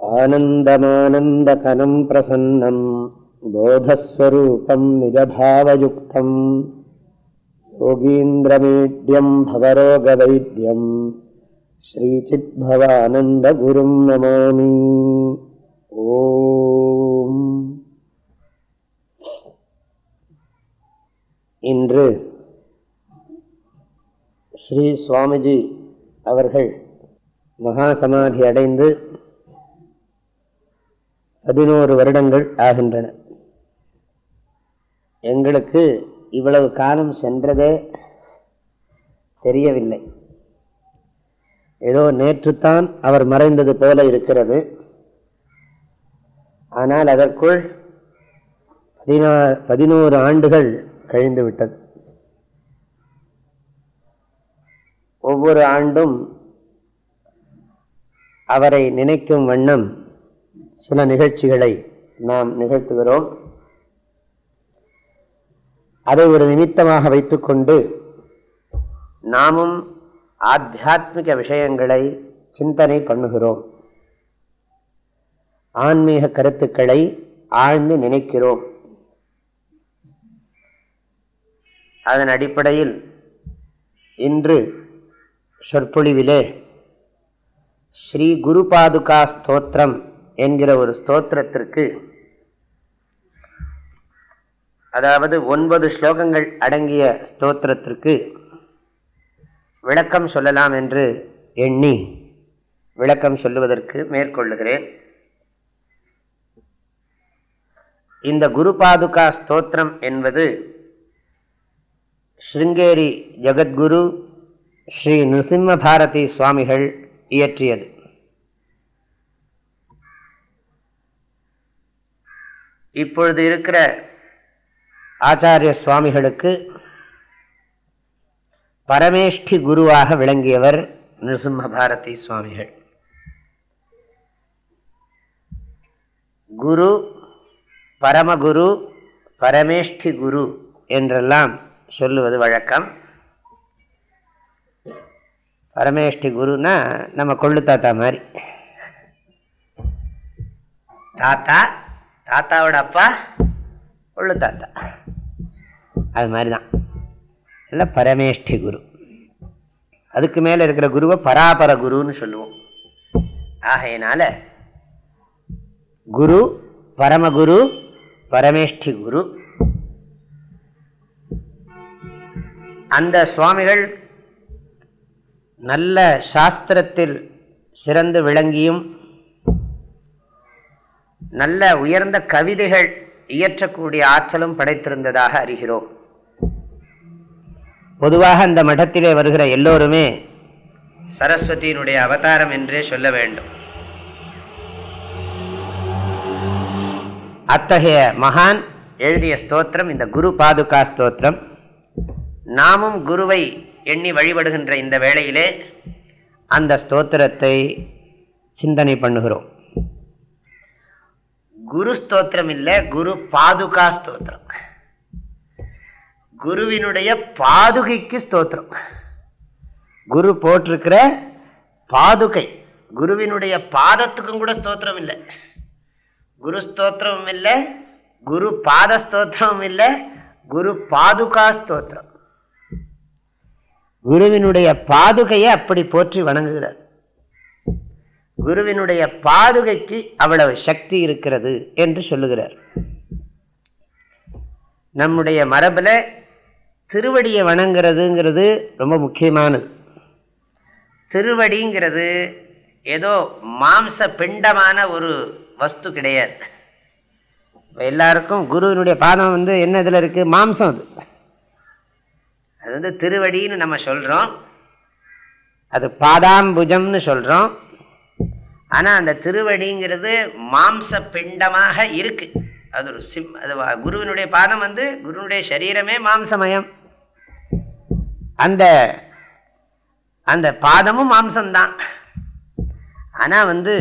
आनन्दमानन्दकनं प्रसन्नं बोधस्वरूपं निजभावयुक्तं योगीन्द्रमीड्यं भवरोगवैद्यं श्रीचिद्भवानन्दगुरुं नमामि ॐ இன்று ஸ்ரீ சுவாமிஜி அவர்கள் மகாசமாதி அடைந்து பதினோரு வருடங்கள் ஆகின்றன. எங்களுக்கு இவ்வளவு காலம் சென்றதே தெரியவில்லை. ஏதோ நேற்றுத்தான் அவர் மறைந்தது போல இருக்கிறது. ஆனால் அதற்குள் பதினா பதினோரு ஆண்டுகள் கழிந்து விட்டது ஒவ்வொரு ஆண்டும் அவரை நினைக்கும் வண்ணம் சில நிகழ்ச்சிகளை நாம் நிகழ்த்துகிறோம். அதை ஒரு நிமித்தமாக வைத்துக்கொண்டு நாமும் ஆத்தியாத்மிக விஷயங்களை சிந்தனை பண்ணுகிறோம். ஆன்மீக கருத்துக்களை ஆழ்ந்து நினைக்கிறோம். அதன் அடிப்படையில் இன்று சொற்பொழிவிலே ஸ்ரீ குரு பாதுகா ஸ்தோத்திரம் என்கிற ஒரு ஸ்தோத்திரத்திற்கு அதாவது ஒன்பது ஸ்லோகங்கள் அடங்கிய ஸ்தோத்திரத்திற்கு விளக்கம் சொல்லலாம் என்று எண்ணி விளக்கம் சொல்லுவதற்கு மேற்கொள்ளுகிறேன். இந்த குரு பாதுகா ஸ்தோத்திரம் என்பது ஸ்ருங்கேரி ஜெகத்குரு ஸ்ரீ நிருசிம்ம பாரதி சுவாமிகள் இயற்றியது. இப்பொழுது இருக்கிற ஆச்சாரிய சுவாமிகளுக்கு பரமேஷ்டி குருவாக விளங்கியவர் நிருசிம்ம பாரதி சுவாமிகள். குரு பரமகுரு பரமேஷ்டி குரு என்றெல்லாம் சொல்லுவது வழக்கம். பரமேஷ்டி குருன்னா நம்ம கொள்ளு தாத்தா மாதிரி. தாத்தா தாத்தாவோட அப்பா உள்ள தாத்தா. அது மாதிரி தான் இல்லை பரமேஷ்டி குரு. அதுக்கு மேலே இருக்கிற குருவை பராபர குருன்னு சொல்லுவோம். ஆகையினால குரு பரமகுரு பரமேஷ்டி குரு. அந்த சுவாமிகள் நல்ல சாஸ்திரத்தில் சிறந்து விளங்கியும் நல்ல உயர்ந்த கவிதைகள் இயற்றக்கூடிய ஆற்றலும் படைத்திருந்ததாக அறிகிறோம். பொதுவாக அந்த மடத்திலே வருகிற எல்லோருமே சரஸ்வதியினுடைய அவதாரம் என்றே சொல்ல வேண்டும். அத்தகைய மகான் எழுதிய ஸ்தோத்திரம் இந்த குரு பாதுகா ஸ்தோத்திரம். நாமும் குருவை எண்ணி வழிபடுகின்ற இந்த வேளையிலே அந்த ஸ்தோத்திரத்தை சிந்தனை பண்ணுகிறோம். குரு ஸ்தோத்திரம் இல்லை குரு பாதுகா ஸ்தோத்திரம். குருவினுடைய பாதுகைக்கு ஸ்தோத்திரம். குரு போட்டிருக்கிற பாதுகை குருவினுடைய பாதத்துக்கும் கூட ஸ்தோத்திரம் இல்லை. குரு ஸ்தோத்திரமும் இல்லை குரு பாத ஸ்தோத்திரமும் இல்லை குரு பாதுகா ஸ்தோத்திரம். குருவினுடைய பாதுகையை அப்படி போற்றி வணங்குகிறார். குருவினுடைய பாதுகைக்கு அவ்வளவு சக்தி இருக்கிறது என்று சொல்லுகிறார். நம்முடைய மரபில் திருவடியை வணங்குறதுங்கிறது ரொம்ப முக்கியமானது. திருவடிங்கிறது ஏதோ மாம்ச பிண்டமான ஒரு வஸ்து கிடையாது. எல்லாருக்கும் குருவினுடைய பாதம் வந்து என்ன இதில் இருக்குது மாம்சம் அது. அது வந்து திருவடின்னு நம்ம சொல்கிறோம் அது பாதாம்புஜம்னு சொல்கிறோம் ஆனால் அந்த திருவடிங்கிறது மாம்ச பிண்டமாக இருக்கு. அது ஒரு சிம் அது குருவினுடைய பாதம் வந்து குருவினுடைய சரீரமே மாம்சமயம். அந்த அந்த பாதமும் மாம்சம்தான். ஆனால் வந்து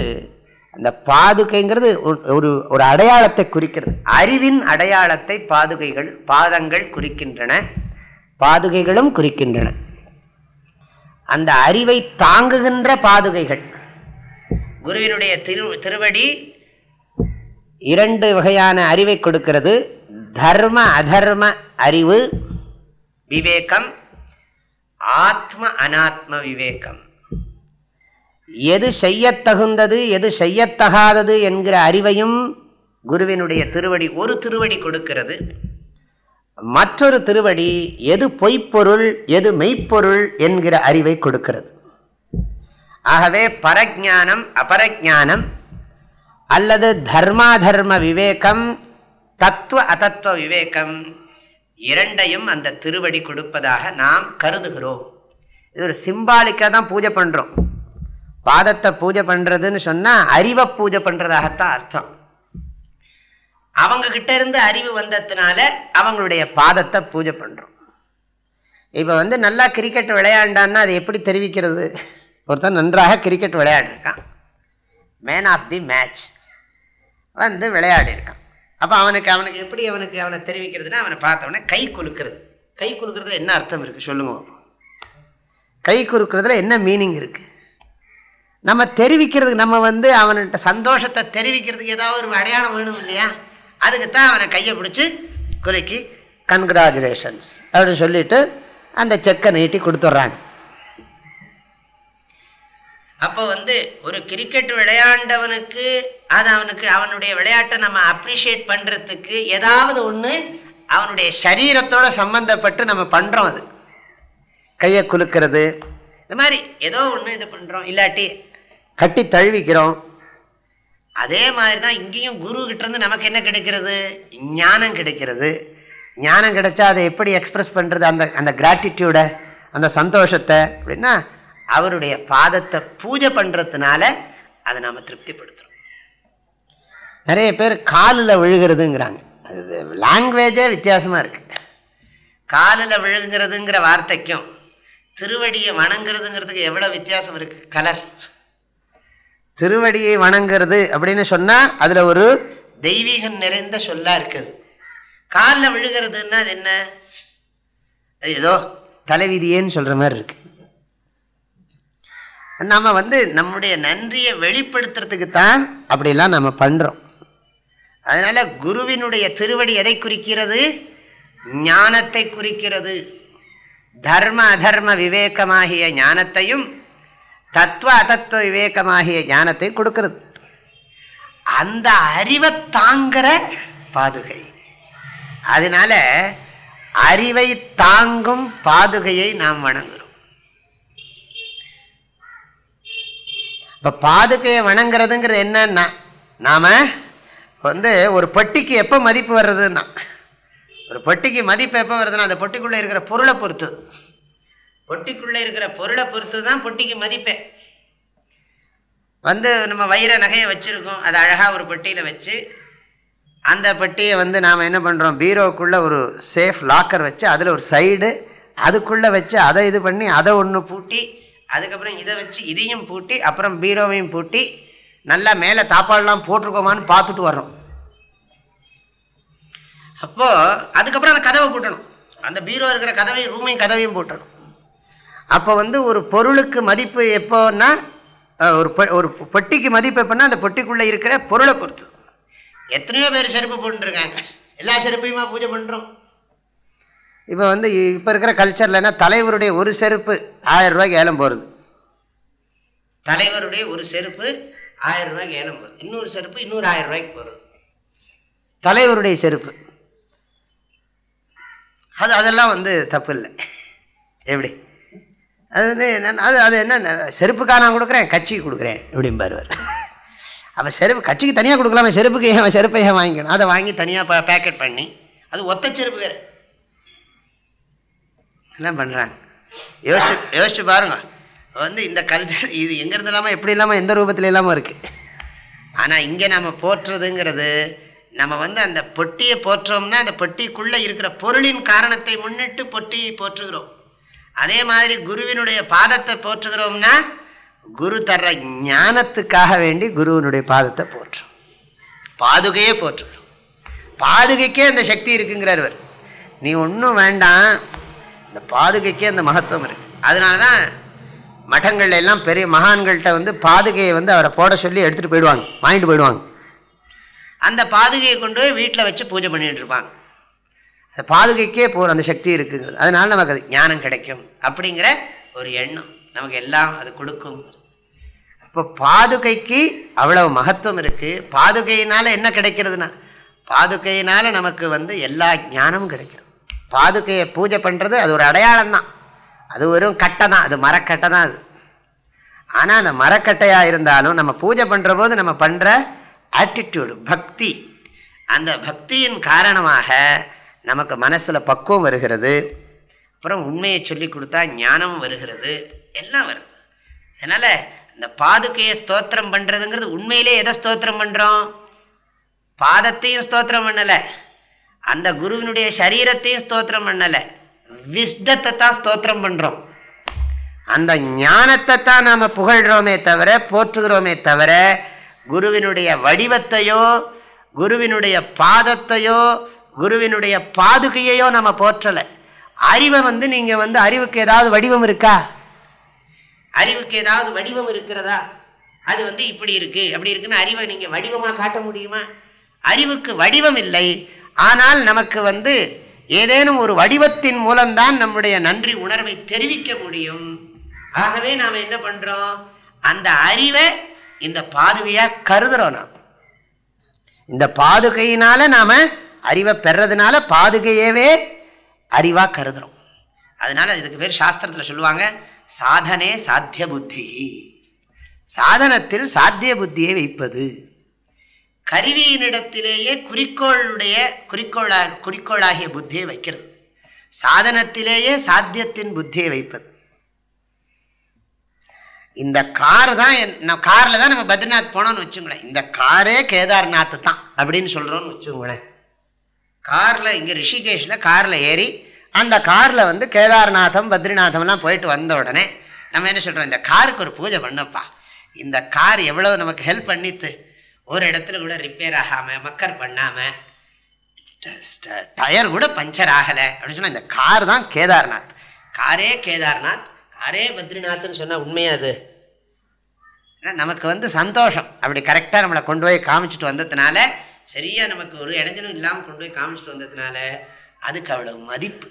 அந்த பாதுகைங்கிறது ஒரு ஒரு அடையாளத்தை குறிக்கிறது. அறிவின் அடையாளத்தை பாதுகைகள் பாதங்கள் குறிக்கின்றன. பாதுகைகளும் குறிக்கின்றன. அந்த அறிவை தாங்குகின்ற பாதுகைகள். குருவினுடைய திரு திருவடி இரண்டு வகையான அறிவை கொடுக்கிறது. தர்ம அதர்ம அறிவு விவேகம் ஆத்ம அனாத்ம விவேகம். எது செய்யத்தகுந்தது எது செய்யத்தகாதது என்கிற அறிவையும் குருவினுடைய திருவடி ஒரு திருவடி கொடுக்கிறது. மற்றொரு திருவடி எது பொய்ப்பொருள் எது மெய்ப்பொருள் என்கிற அறிவை கொடுக்கிறது. ஆகவே பரஜானம் அபரஜானம் அல்லது தர்மாதர்ம விவேகம் தத்துவ அதத்துவ விவேகம் இரண்டையும் அந்த திருவடி கொடுப்பதாக நாம் கருதுகிறோம். இது ஒரு சிம்பாலிக்காக தான் பூஜை பண்ணுறோம் பாதத்தை பூஜை பண்ணுறதுன்னு சொன்னால் அறிவை பூஜை பண்ணுறதாகத்தான் அர்த்தம். அவங்கக்கிட்ட இருந்து அறிவு வந்ததுனால அவங்களுடைய பாதத்தை பூஜை பண்ணுறோம் இப்போ வந்து நல்லா கிரிக்கெட் விளையாண்டான்னா அது எப்படி தெரிவிக்கிறது? ஒருத்தன் நன்றாக கிரிக்கெட் விளையாடிருக்கான் மேன் ஆஃப் தி மேட்ச் வந்து விளையாடிருக்கான் அப்போ அவனுக்கு அவனுக்கு எப்படி அவனுக்கு அவனை தெரிவிக்கிறதுனா அவனை பார்த்தவொடனே கை குலுக்கிறது. கை குலுக்கிறதுல என்ன அர்த்தம் இருக்குது சொல்லுங்க. கை குலுக்கிறதுல என்ன மீனிங் இருக்குது நம்ம தெரிவிக்கிறதுக்கு நம்ம வந்து அவன்கிட்ட சந்தோஷத்தை தெரிவிக்கிறதுக்கு ஏதாவது ஒரு அடையாளம் வேணும் இல்லையா? அதுக்கு தான் அவனை கையை பிடிச்சி குறைக்கி கன்கிராச்சுலேஷன்ஸ் அப்படின்னு சொல்லிட்டு அந்த செக்கை நீட்டி கொடுத்துட்றாங்க. அப்போ வந்து ஒரு கிரிக்கெட் விளையாண்டவனுக்கு அது அவனுக்கு அவனுடைய விளையாட்டை நம்ம அப்ரிஷியேட் பண்ணுறதுக்கு ஏதாவது ஒன்று அவனுடைய சரீரத்தோட சம்மந்தப்பட்டு நம்ம பண்ணுறோம் அது. கையை குலுக்கிறது. இந்த மாதிரி ஏதோ ஒன்று இது பண்ணுறோம் இல்லாட்டி கட்டி தழுவிக்கிறோம். அதே மாதிரி தான் இங்கேயும் குரு கிட்டேருந்து நமக்கு என்ன கிடைக்கிறது? ஞானம் கிடைக்கிறது. ஞானம் கிடைச்சா அதை எப்படி எக்ஸ்பிரஸ் பண்ணுறது அந்த அந்த கிராட்டிடியூடை அந்த சந்தோஷத்தை அப்படின்னா அவருடைய பாதத்தை பூஜை பண்ணுறதுனால அதை நாம் திருப்திப்படுத்துகிறோம் நிறைய பேர் காலில் விழுகிறதுங்கிறாங்க. அது லாங்குவேஜே வித்தியாசமாக இருக்குது காலில் விழுங்கிறதுங்கிற வார்த்தைக்கும் திருவடியை வணங்குறதுங்கிறதுக்கு எவ்வளோ வித்தியாசம் இருக்குது கலர் திருவடியை வணங்குறது அப்படின்னு சொன்னால் அதில் ஒரு தெய்வீகம் நிறைந்த சொல்லாக இருக்குது. காலில் விழுகிறதுன்னா அது என்ன? ஏதோ தலைவிதியேன்னு சொல்கிற மாதிரி இருக்கு. நம்ம வந்து நம்முடைய நன்றியை வெளிப்படுத்துறதுக்கு தான் அப்படிலாம் நம்ம பண்ணுறோம் அதனால் குருவினுடைய திருவடி எதை குறிக்கிறது? ஞானத்தை குறிக்கிறது. தர்ம அதர்ம விவேகமாகிய ஞானத்தையும் தத்துவ அதத்துவ விவேகமாகிய ஞானத்தை கொடுக்கிறது. அந்த அறிவை தாங்கிற பாதுகை. அதனால அறிவை தாங்கும் பாதுகையை நாம் வணங்கும் இப்போ பாதுகையை வணங்குறதுங்கிறது என்னன்னா நாம் வந்து ஒரு பெட்டிக்கு எப்போ மதிப்பு வர்றதுன்னா ஒரு பொட்டிக்கு மதிப்பு எப்போ வருதுன்னா அந்த பொட்டிக்குள்ளே இருக்கிற பொருளை பொறுத்து. பொட்டிக்குள்ளே இருக்கிற பொருளை பொறுத்து தான் பொட்டிக்கு மதிப்பே. வந்து நம்ம வைர நகையை வச்சுருக்கோம் அதை அழகாக ஒரு பெட்டியில் வச்சு அந்த பெட்டியை வந்து நாம் என்ன பண்ணுறோம் பீரோக்குள்ளே ஒரு சேஃப் லாக்கர் வச்சு அதில் ஒரு சைடு அதுக்குள்ளே வச்சு அதை இது பண்ணி அதை ஒன்று பூட்டி அதுக்கப்புறம் இதை வச்சு இதையும் பூட்டி அப்புறம் பீரோவையும் பூட்டி நல்லா மேலே தாப்பாடெலாம் போட்டிருக்கோமான்னு பார்த்துட்டு வர்றோம். அப்போது அதுக்கப்புறம் அந்த கதவை பூட்டணும். அந்த பீரோ இருக்கிற கதவையும் ரூமையும் கதவையும் பூட்டணும். அப்போ வந்து ஒரு பொருளுக்கு மதிப்பு எப்போன்னா ஒரு ஒரு பெட்டிக்கு மதிப்பு எப்போன்னா அந்த பெட்டிக்குள்ளே இருக்கிற பொருளை பொறுத்து. எத்தனையோ பேர் செருப்பு போட்டுருக்காங்க. எல்லா செருப்பையுமா பூஜை பண்ணுறோம் இப்போ வந்து இப்போ இருக்கிற கல்ச்சர்லன்னா தலைவருடைய ஒரு செருப்பு ஆயிரம் ரூபாய்க்கு ஏலம் போகிறது தலைவருடைய ஒரு செருப்பு ஆயிரம் ரூபாய்க்கு ஏலம் போகிறது இன்னொரு செருப்பு இன்னொரு ஆயிரம் ரூபாய்க்கு போகிறது தலைவருடைய செருப்பு. அது அதெல்லாம் வந்து தப்பு இல்லை. எப்படி? அது வந்து என்னன்னா அது அது என்ன செருப்புக்காக நான் கொடுக்குறேன் கட்சிக்கு கொடுக்குறேன் எப்படிம்பாரு அவர். அப்போ செருப்பு கட்சிக்கு தனியாக கொடுக்கலாமே செருப்புக்கு ஏன் செருப்பை ஏன் வாங்கிக்கணும்? அதை வாங்கி தனியாக பேக்கெட் பண்ணி அது ஒத்த செருப்பு வேறு. எல்லாம் பண்ணுறாங்க யோசிச்சு யோசிச்சு பாருங்க. வந்து இந்த கல்ச்சர் இது எங்கேருந்து இல்லாமல் எப்படி இல்லாமல் எந்த ரூபத்தில் இல்லாமல் இருக்குது ஆனால் இங்கே நம்ம போற்றுறதுங்கிறது நம்ம வந்து அந்த பொட்டியை போற்றோம்னா அந்த பொட்டிக்குள்ளே இருக்கிற பொருளின் காரணத்தை முன்னிட்டு பொட்டியை போற்றுகிறோம். அதே மாதிரி குருவினுடைய பாதத்தை போற்றுகிறோம்னா குரு தர்ற ஞானத்துக்காக வேண்டி குருவினுடைய பாதத்தை போற்றுறோம். பாதுகையே போற்றுகிறோம். பாதுகைக்கே அந்த சக்தி இருக்குங்கிறார் நீ ஒன்றும் வேண்டாம் இந்த பாதுகைக்கே அந்த மகத்துவம் இருக்கு. அதனால தான் மடங்கள்ல எல்லாம் பெரிய மகான்கள்கிட்ட வந்து பாதுகையை வந்து அவரை போட சொல்லி எடுத்துகிட்டு போயிடுவாங்க வாங்கிட்டு போயிடுவாங்க. அந்த பாதுகையை கொண்டு போய் வீட்டில் வச்சு பூஜை பண்ணிட்டு இருப்பாங்க. அந்த பாதுகைக்கே போகிற அந்த சக்தி இருக்குங்கிறது. அதனால நமக்கு அது ஞானம் கிடைக்கும் அப்படிங்கிற ஒரு எண்ணம் நமக்கு எல்லாம் அது கொடுக்கும். இப்போ பாதுகைக்கு அவ்வளவு மகத்துவம் இருக்குது பாதுகையினால் என்ன கிடைக்கிறதுனா? பாதுகையினால் நமக்கு வந்து எல்லா ஞானமும் கிடைக்கும். பாதுகையை பூஜை பண்ணுறது அது ஒரு அடையாளம் தான் அது வெறும் கட்டை தான் அது மரக்கட்டை தான் அது. ஆனால் அந்த மரக்கட்டையாக இருந்தாலும் நம்ம பூஜை பண்ணுற போது நம்ம பண்ணுற ஆட்டிடியூடு பக்தி. அந்த பக்தியின் காரணமாக நமக்கு மனசில் பக்குவம் வருகிறது. அப்புறம் உண்மையை சொல்லி கொடுத்தா ஞானமும் வருகிறது. எல்லாம் வருது. அதனால் இந்த பாதுகையை ஸ்தோத்திரம் பண்ணுறதுங்கிறது உண்மையிலே எதை ஸ்தோத்திரம் பண்ணுறோம் பாதத்தையும் ஸ்தோத்திரம் பண்ணலை. அந்த குருவினுடைய சரீரத்தையும் ஸ்தோத்திரம் பண்ணலை. விஷ்டத்தை தான் ஸ்தோத்திரம் பண்ணுறோம் அந்த ஞானத்தை தான் நாம் புகழ்கிறோமே தவிர போற்றுகிறோமே தவிர குருவினுடைய வடிவத்தையோ குருவினுடைய பாதத்தையோ குருவினுடைய பாதுகையையோ நம்ம போற்றலை. அறிவை வந்து நீங்கள் வந்து அறிவுக்கு ஏதாவது வடிவம் இருக்கா? அறிவுக்கு ஏதாவது வடிவம் இருக்கிறதா? அது வந்து இப்படி இருக்குது அப்படி இருக்குன்னு அறிவை நீங்கள் வடிவமாக காட்ட முடியுமா? அறிவுக்கு வடிவம் இல்லை. ஆனால் நமக்கு வந்து ஏதேனும் ஒரு வடிவத்தின் மூலம்தான் நம்முடைய நன்றி உணர்வை தெரிவிக்க முடியும். ஆகவே நாம் என்ன பண்றோம்? அந்த அறிவை இந்த பாதுகையா கருதுறோம் நாம். இந்த பாதுகையினால நாம அறிவை பெறதுனால பாதுகையவே அறிவா கருதுறோம். அதனால இதுக்கு பேர் சாஸ்திரத்தில் சொல்லுவாங்க சாதனே சாத்திய புத்தி சாதனத்தில் சாத்திய புத்தியை வைப்பது. கருவியினிடத்திலேயே குறிக்கோளுடைய குறிக்கோளா குறிக்கோளாகிய புத்தியை வைக்கிறது. சாதனத்திலேயே சாத்தியத்தின் புத்தியை வைப்பது. இந்த கார் தான் என்- தான் நம்ம பத்ரிநாத் போனோம்னு வச்சுங்களேன். இந்த காரே கேதார்நாத் தான் அப்படின்னு சொல்கிறோன்னு வச்சுங்களேன். காரில் இங்கே ரிஷிகேஷில் காரில் ஏறி அந்த காரில் வந்து கேதார்நாதம் பத்ரிநாதம்லாம் போயிட்டு வந்த உடனே நம்ம என்ன சொல்கிறோம் இந்த காருக்கு ஒரு பூஜை பண்ணப்பா. இந்த கார் எவ்வளோ நமக்கு ஹெல்ப் பண்ணித்து ஒரு இடத்துல கூட ரிப்பேர் ஆகாம மக்கர் பண்ணாம டயர் கூட பஞ்சர் ஆகலை. அப்படின்னு சொன்னால் இந்த கார் தான் கேதார்நாத். காரே கேதார்நாத். காரே பத்ரிநாத்னு சொன்னால் உண்மையா அது? ஏன்னா நமக்கு வந்து சந்தோஷம். அப்படி கரெக்டாக நம்மளை கொண்டு போய் காமிச்சிட்டு வந்ததுனால சரியாக நமக்கு ஒரு இடைஞ்சலும் இல்லாமல் கொண்டு போய் காமிச்சிட்டு வந்ததுனால அதுக்கு அவ்வளவு மதிப்பு.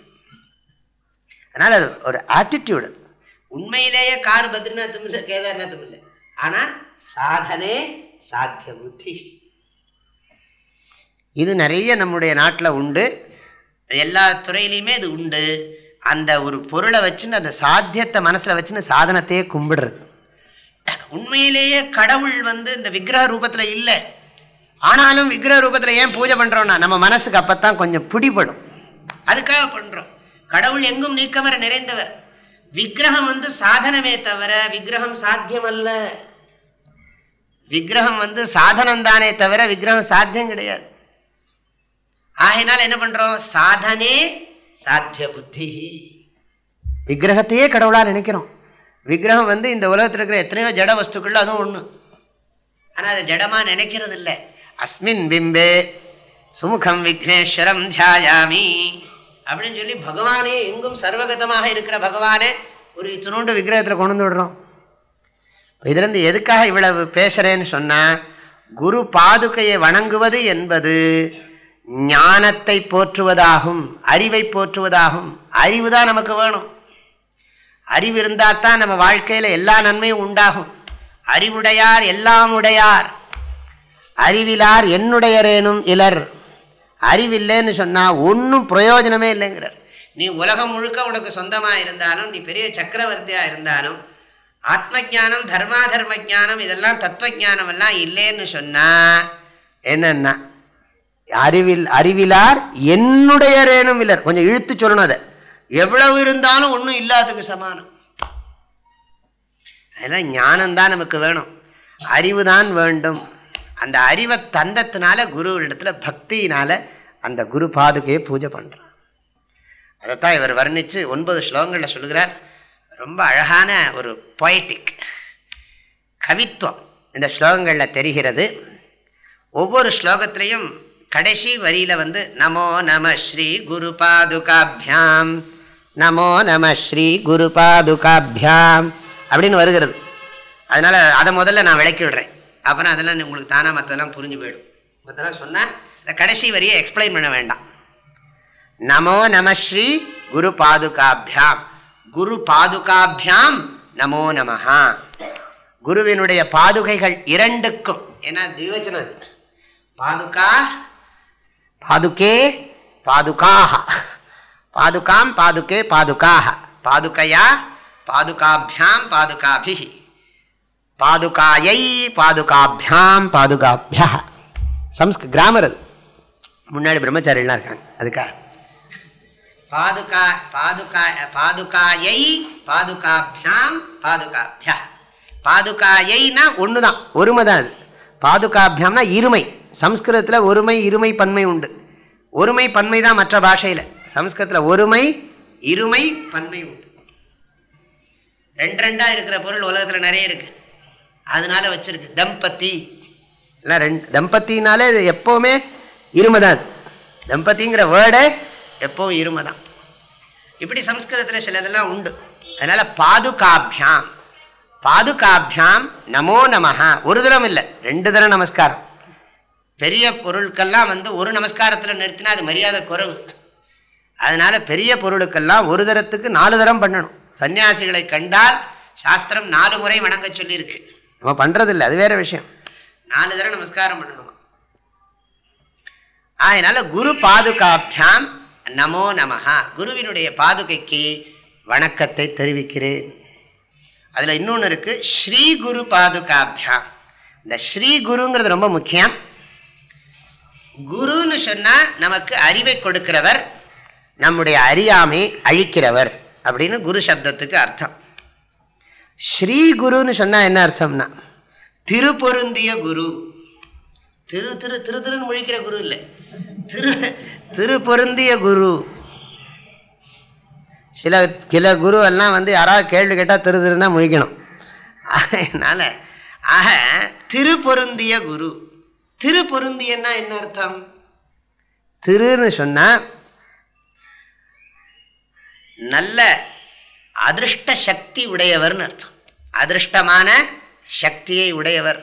அதனால் அது ஒரு ஆட்டிடியூடு உண்மையிலேயே கார் பத்ரிநாத்தும் இல்லை கேதார்நாத்தும் இல்லை. ஆனால் சாதனே சாத்திய புத்தி இது நிறைய நம்முடைய நாட்டில் உண்டு. எல்லா துறையிலையுமே இது உண்டு. அந்த ஒரு பொருளை வச்சுன்னு அந்த சாத்தியத்தை மனசில் வச்சுன்னு சாதனத்தையே கும்பிடுறது. உண்மையிலேயே கடவுள் வந்து இந்த விக்கிரக ரூபத்தில் இல்லை. ஆனாலும் விக்கிரக ரூபத்தில் ஏன் பூஜை பண்ணுறோன்னா நம்ம மனசுக்கு அப்போத்தான் கொஞ்சம் பிடிபடும். அதுக்காக பண்ணுறோம் கடவுள் எங்கும் நீக்கவர நிறைந்தவர். விக்கிரகம் வந்து சாதனமே தவிர விக்கிரகம் சாத்தியம் அல்ல விக்கிரகம் வந்து சாதனம் தானே தவிர விக்கிரகம் சாத்தியம் கிடையாது. ஆகையினால என்ன பண்றோம்? சாதனே சாத்திய புத்தி. விக்கிரகத்தையே கடவுளா நினைக்கிறோம். விக்கிரகம் வந்து இந்த உலகத்தில் இருக்கிற எத்தனையோ ஜட வஸ்துக்கள் அதுவும் ஒண்ணு. ஆனா அதை ஜடமா நினைக்கிறது இல்லை அஸ்மின் பிம்பே சுமுகம் விக்னேஸ்வரம் தியாயாமி அப்படின்னு சொல்லி பகவானே எங்கும் சர்வகதமாக இருக்கிற பகவானே ஒரு இத்தினோண்டு விக்கிரகத்தில் கொண்டு வந்து விடுறோம். இதுலேருந்து எதுக்காக இவ்வளவு பேசுறேன்னு சொன்னா குரு பாதுகையை வணங்குவது என்பது ஞானத்தை போற்றுவதாகும் அறிவை போற்றுவதாகும். அறிவு தான் நமக்கு வேணும். அறிவு இருந்தால் தான் நம்ம வாழ்க்கையில் எல்லா நன்மையும் உண்டாகும். அறிவுடையார் எல்லாம் உடையார். அறிவிலார் என்னுடையரேனும் இலர். அறிவில்லைன்னு சொன்னால் ஒன்றும் பிரயோஜனமே இல்லைங்கிறார். நீ உலகம் முழுக்க உனக்கு சொந்தமாக இருந்தாலும் நீ பெரிய சக்கரவர்த்தியாக இருந்தாலும் ஆத்ம ஞானம் தர்மா தர்ம ஞானம் இதெல்லாம் தத்துவ ஞானம் எல்லாம் இல்லைன்னு சொன்னால் என்னன்னா அறிவில் அறிவிலார் என்னுடைய ரேணும் இல்லர் கொஞ்சம் இழுத்து சொல்லணும் அதை. எவ்வளவு இருந்தாலும் ஒன்றும் இல்லாததுக்கு சமானம். அதெல்லாம் ஞானம்தான் நமக்கு வேணும். அறிவு தான் வேண்டும். அந்த அறிவை தந்தத்தினால குருவிடத்துல பக்தியினால அந்த குரு பாதுகையை பூஜை பண்றான் அதைத்தான் இவர் வர்ணிச்சு ஒன்பது ஸ்லோகங்களில் சொல்கிறார் ரொம்ப அழகான ஒரு பொயட்டிக் கவித்துவம் இந்த ஸ்லோகங்களில் தெரிகிறது. ஒவ்வொரு ஸ்லோகத்திலையும் கடைசி வரியில் வந்து நமோ நம ஸ்ரீ குரு பாதுகாபியாம் நமோ நம ஸ்ரீ குரு பாதுகாபியாம் அப்படின்னு வருகிறது. அதனால் அதை முதல்ல நான் விளக்கி விடுறேன் அப்புறம் அதெல்லாம் உங்களுக்கு தானாக மற்றதெல்லாம் புரிஞ்சு போயிடும். மற்றெல்லாம் சொன்னால் இந்த கடைசி வரியை எக்ஸ்பிளைன் பண்ண வேண்டாம். நமோ நம ஸ்ரீ குரு பாதுகாபியாம் குரு பாதுகாபியாம் நமோ நமஹா. குருவினுடைய பாதுகைகள் இரண்டுக்கும். ஏன்னா திவச்சனம் அது. பாதுகா பாதுகே பாதுகாக பாதுகாம் பாதுகே பாதுகாக பாதுகையா பாதுகாபியாம் பாதுகாபி பாதுகாயை பாதுகாபியாம் பாதுகாபியா சம்ஸ்க கிராமர் அது. முன்னாடி பிரம்மச்சாரியெல்லாம் இருக்காங்க. அதுக்காக பாதுகா பாதுகா பாதுகாயை பாதுகாபியாம் பாதுகாபியா. பாதுகாயைனா ஒன்று தான் ஒருமை தான் அது. பாதுகாபியாம்னா இருமை. சம்ஸ்கிருதத்தில் ஒருமை இருமை பன்மை உண்டு. ஒருமை பன்மை தான் மற்ற பாஷையில். சம்ஸ்கிருதத்தில் ஒருமை இருமை பன்மை உண்டு. ரெண்டு ரெண்டா இருக்கிற பொருள் உலகத்தில் நிறைய இருக்கு. அதனால வச்சிருக்கு. தம்பதி. இல்லை ரெண்டு தம்பத்தினாலே இது எப்போவுமே இருமை தான் அது. தம்பதிங்கிற வேர்டே எப்பவும் இருமை தான் இப்படி சம்ஸ்கிருதத்தில் சிலதெல்லாம் உண்டு. அதனால் பாதுகாபியாம். பாதுகாபியாம் நமோ நமஹா. ஒரு தரம் இல்லை ரெண்டு தரம் நமஸ்காரம். பெரிய பொருட்கள்லாம் வந்து ஒரு நமஸ்காரத்தில் நிறுத்தினா அது மரியாதை குறைவு. அதனால் பெரிய பொருளுக்கெல்லாம் ஒரு தரத்துக்கு நாலு தரம் பண்ணணும். சன்னியாசிகளை கண்டால் சாஸ்திரம் நாலு முறை வணங்க சொல்லியிருக்கு. நம்ம பண்ணுறதில்ல அது வேறு விஷயம். நாலு தரம் நமஸ்காரம் பண்ணணுமா? அதனால் குரு பாதுகாபியாம் நமோ நமஹா. குருவினுடைய பாதுகைக்கு வணக்கத்தை தெரிவிக்கிறேன். அதில் இன்னொன்று இருக்குது ஸ்ரீ குரு பாதுகாபியா. இந்த ஸ்ரீ குருங்கிறது ரொம்ப முக்கியம். குருன்னு சொன்னால் நமக்கு அறிவை கொடுக்கிறவர் நம்முடைய அறியாமை அழிக்கிறவர் அப்படின்னு குரு சப்தத்துக்கு அர்த்தம். ஸ்ரீ குருன்னு சொன்னால் என்ன அர்த்தம்னா திருப்பொருந்திய குரு. திரு திரு திரு திருன்னு முழிக்கிற குரு இல்லை. திரு திருப்பொருந்திய குரு. சில சில குரு எல்லாம் வந்து யாராவது கேள்வி கேட்டால் திரு திருந்தான் முழிக்கணும். அதனால் ஆக திருப்பொருந்திய குரு. திருப்பொருந்தியன்னா என்ன அர்த்தம்? திருன்னு சொன்னால் நல்ல அதிருஷ்ட சக்தி உடையவர்னு அர்த்தம். அதிருஷ்டமான சக்தியை உடையவர்.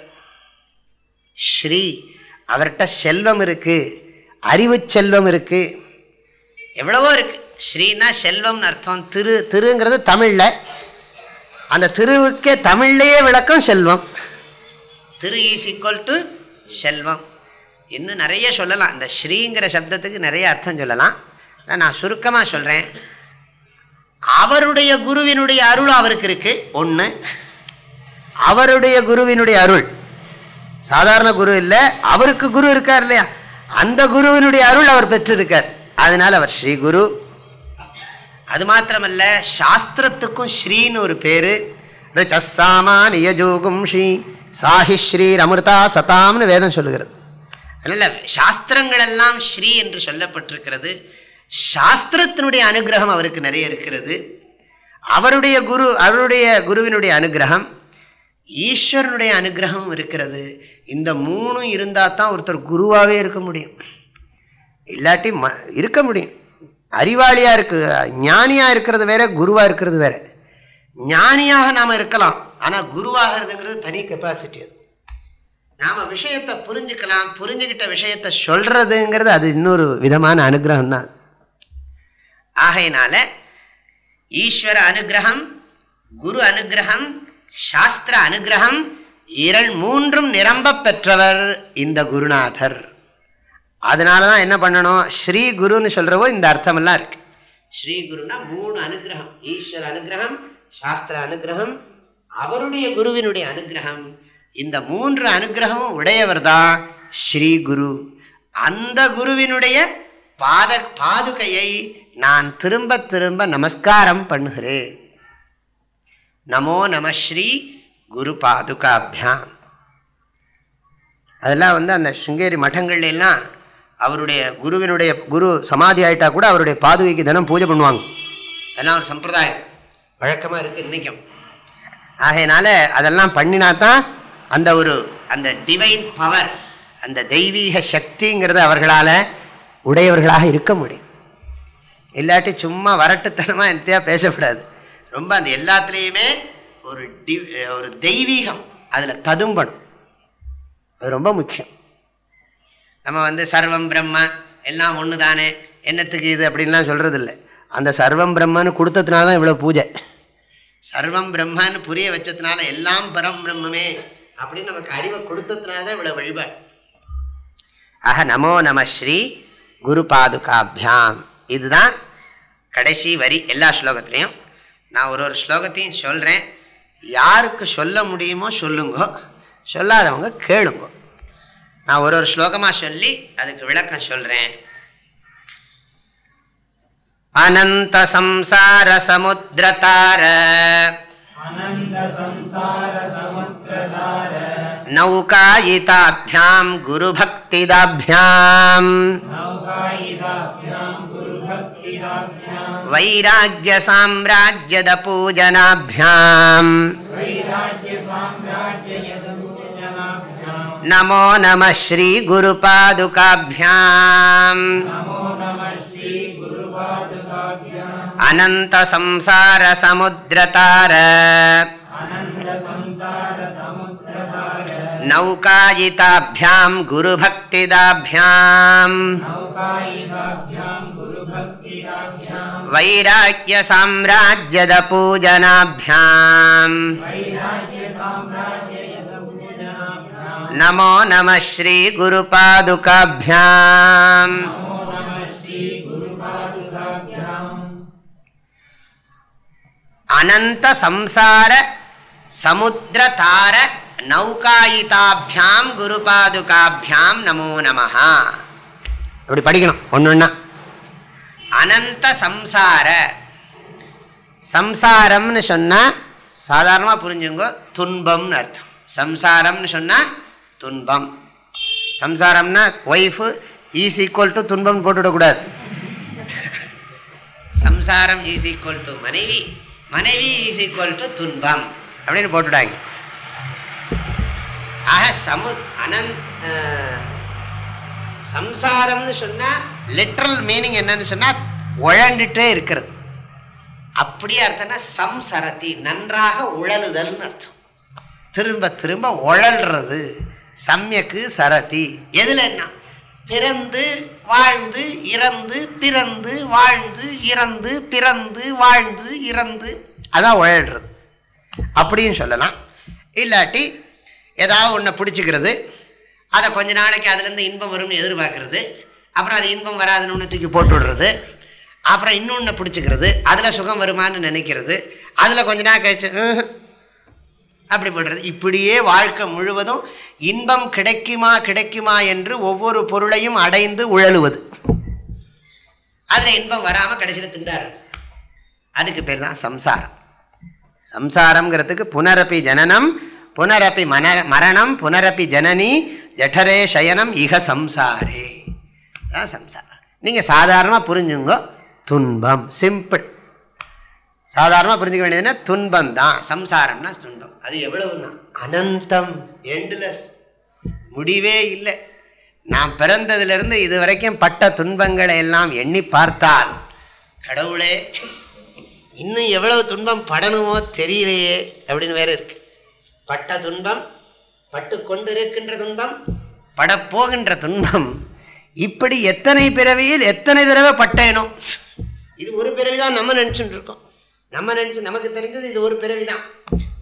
ஸ்ரீ அவர்கிட்ட செல்வம் இருக்குது அறிவு செல்வம் இருக்கு. எவ்வளவோ இருக்கு. ஸ்ரீனா செல்வம்னு அர்த்தம். திரு திருங்கிறது தமிழ்ல. அந்த திருவுக்கே தமிழ்லேயே விளக்கம் செல்வம். திரு இஸ் ஈக்குவல் டு செல்வம். இன்னும் நிறைய சொல்லலாம். இந்த ஸ்ரீங்கிற சப்தத்துக்கு நிறைய அர்த்தம் சொல்லலாம். நான் சுருக்கமாக சொல்கிறேன் அவருடைய குருவினுடைய அருள் அவருக்கு இருக்கு. ஒன்று அவருடைய குருவினுடைய அருள். சாதாரண குரு இல்லை. அவருக்கு குரு இருக்கார் இல்லையா? அந்த குருவினுடைய அருள் அவர் பெற்றிருக்கார். அதனால அவர் ஸ்ரீ குரு. அது மாத்திரமல்ல சாஸ்திரத்துக்கும் ஸ்ரீன்னு ஒரு பேரு. ரிச்சசாமா நியஜோகும் ஸ்ரீ சாஹி ஸ்ரீ அமிர்தா சதாம்னு வேதம் சொல்லுகிறது. அதனால சாஸ்திரங்கள் எல்லாம் ஸ்ரீ என்று சொல்லப்பட்டிருக்கிறது. சாஸ்திரத்தினுடைய அனுகிரகம் அவருக்கு நிறைய இருக்கிறது. அவருடைய குரு அவருடைய குருவினுடைய அனுகிரகம் ஈஸ்வரனுடைய அனுகிரகம் இருக்கிறது. இந்த மூணும் இருந்தால் தான் ஒருத்தர் குருவாகவே இருக்க முடியும். இல்லாட்டி ம இருக்க முடியும். அறிவாளியாக இருக்கு ஞானியாக இருக்கிறது வேற குருவாக இருக்கிறது வேற. ஞானியாக நாம் இருக்கலாம். ஆனால் குருவாகிறதுங்கிறது தனி கெப்பாசிட்டி அது. நாம் விஷயத்தை புரிஞ்சுக்கலாம் புரிஞ்சுக்கிட்ட விஷயத்தை சொல்கிறதுங்கிறது அது இன்னொரு விதமான அனுகிரகம் தான். ஆகையினால ஈஸ்வர அனுகிரகம் குரு அனுகிரகம் சாஸ்திர அனுகிரகம் இரண் மூன்றும் நிரம்ப பெற்றவர் இந்த குருநாதர். அதனால தான் என்ன பண்ணணும்? ஸ்ரீ குருன்னு சொல்கிறவோ இந்த அர்த்தமெல்லாம் இருக்கு. ஸ்ரீ குருனா மூணு அனுகிரகம். ஈஸ்வர அனுகிரகம் சாஸ்திர அனுகிரகம் அவருடைய குருவினுடைய அனுகிரகம். இந்த மூன்று அனுகிரகமும் உடையவர் தான் ஸ்ரீ குரு. அந்த குருவினுடைய பாத பாதுகையை நான் திரும்ப திரும்ப நமஸ்காரம் பண்ணுகிறேன். நமோ நம ஸ்ரீ குரு பாதுகாபியாம். அதெல்லாம் வந்து அந்த சுங்கேரி மட்டங்கள்லாம் அவருடைய குருவினுடைய குரு சமாதி ஆயிட்டா கூட அவருடைய பாதுகைக்கு தினம் பூஜை பண்ணுவாங்க. அதெல்லாம் ஒரு சம்பிரதாயம். வழக்கமாக இருக்கு இன்றைக்கும் ஆகையினால அதெல்லாம் பண்ணினா தான் அந்த ஒரு அந்த டிவைன் பவர் அந்த தெய்வீக சக்திங்கிறது அவர்களால் உடையவர்களாக இருக்க முடியும். இல்லாட்டி சும்மா வரட்டுத்தனமாக எந்தையா பேசக்கூடாது. ரொம்ப அந்த எல்லாத்துலேயுமே ஒரு டி ஒரு தெய்வீகம் அதில் ததும்பணும். அது ரொம்ப முக்கியம். நம்ம வந்து சர்வம் பிரம்ம எல்லாம் ஒன்று தானே என்னத்துக்கு இது அப்படின்லாம் சொல்கிறது இல்லை அந்த சர்வம் பிரம்மனு கொடுத்ததுனால தான் இவ்வளோ பூஜை. சர்வம் பிரம்மான்னு புரிய வச்சதுனால எல்லாம் பரம் பிரம்மமே அப்படின்னு நமக்கு அறிவை கொடுத்ததுனால தான் இவ்வளோ வழிபாடு. ஆக நமோ நம ஸ்ரீ குரு பாதுகாபியாம். இதுதான் கடைசி வரி எல்லா ஸ்லோகத்துலேயும். நான் ஒரு ஒரு ஸ்லோகத்தையும் சொல்கிறேன் யாருக்கு சொல்ல முடியுமோ சொல்லுங்க. சொல்லாதவங்க கேளுங்க. நான் ஒரு ஒரு ஸ்லோகமாக சொல்லி அதுக்கு விளக்கம் சொல்கிறேன் அனந்த சம்சார சமுத்திரதார. நௌகாயிதாபியாம் குரு பக்திதாபியாம் वैराग्यसाम्राज्यदपूजनाभ्याम्। नमो नमः श्रीगुरुपादुकाभ्याम्। अनन्तसंसारसमुद्रतार। नौकायिताभ्यां गुरुभक्तिदाभ्याम्। वैराग्यसाम्राज्यदपूजनाभ्याम् नमो नमः श्रीगुरुपादुकाभ्याम् अनन्तसंसार समुद्रतार நௌகாயிதாபியாம் குருபாதுகாபியாம் நமோ நமஹா அப்படி படிக்கணும் ஒன்று ஒன்றா அனந்த சம்சார. சம்சாரம்னு சொன்னால் சாதாரணமாக புரிஞ்சுங்கோ துன்பம்னு அர்த்தம். சம்சாரம்னு சொன்னால் துன்பம். சம்சாரம்னா ஒய்ஃபு ஈஸ் ஈக்குவல் டு துன்பம்னு போட்டுவிடக்கூடாது. சம்சாரம் ஈஸ் ஈக்குவல் டு மனைவி மனைவி ஈஸ் ஈக்குவல் டு துன்பம். அப்படின்னு போட்டுவிடாங்க. ஆக சமு அனந்த் சம்சாரம்னு சொன்னால் லிட்ரல் மீனிங் என்னன்னு சொன்னால் உழண்டுட்டே இருக்கிறது. அப்படியே அர்த்தம்னா சம்சரதி நன்றாக உழலுதல்னு அர்த்தம். திரும்ப திரும்ப உழல்றது சமயக்கு சரதி. எதில் என்ன? பிறந்து வாழ்ந்து இறந்து பிறந்து வாழ்ந்து இறந்து பிறந்து வாழ்ந்து இறந்து. அதான் உழல்றது. அப்படின்னு சொல்லலாம். இல்லாட்டி ஏதாவது ஒன்றை பிடிச்சிக்கிறது அதை கொஞ்ச நாளைக்கு அதுலேருந்து இன்பம் வரும்னு எதிர்பார்க்கறது. அப்புறம் அது இன்பம் வராதுன்னு ஒன்று தூக்கி போட்டு விடுறது அப்புறம் இன்னொன்று பிடிச்சிக்கிறது. அதில் சுகம் வருமானு நினைக்கிறது. அதில் கொஞ்ச நேரம் கழிச்சு அப்படி போடுறது. இப்படியே வாழ்க்கை முழுவதும் இன்பம் கிடைக்குமா கிடைக்குமா என்று ஒவ்வொரு பொருளையும் அடைந்து உழலுவது. அதில் இன்பம் வராமல் கடைசியில் திண்டாரு அதுக்கு பேர் தான் சம்சாரம். சம்சாரம்ங்கிறதுக்கு புனரப்பி ஜனனம் புனரப்பி மன மரணம் புனரப்பி ஜனனி ஜಠரே சயனம் இக சம்சாரே. தான் சம்சாரம். நீங்கள் சாதாரணமாக புரிஞ்சுங்க. துன்பம். சிம்பிள் சாதாரணமாக புரிஞ்சுக்க வேண்டியதுன்னா துன்பம் தான் சம்சாரம்னா துன்பம். அது எவ்வளவுன்னா? அனந்தம். எண்ட்லெஸ் முடிவே இல்லை. நான் பிறந்ததுலேருந்து இது வரைக்கும் பட்ட துன்பங்களை எல்லாம் எண்ணி பார்த்தால் கடவுளே இன்னும் எவ்வளவு துன்பம் படணுமோ தெரியலையே அப்படின்னு வேற இருக்கு. பட்ட துன்பம் பட்டு கொண்டிருக்கின்ற துன்பம் படப்போகின்ற துன்பம். இப்படி எத்தனை பிறவியில் எத்தனை தடவை பட்டேனோ? இது ஒரு பிறவி தான் நம்ம நினச்சிட்டு இருக்கோம் நம்ம நினச்சி நமக்கு தெரிஞ்சது இது ஒரு பிறவி தான்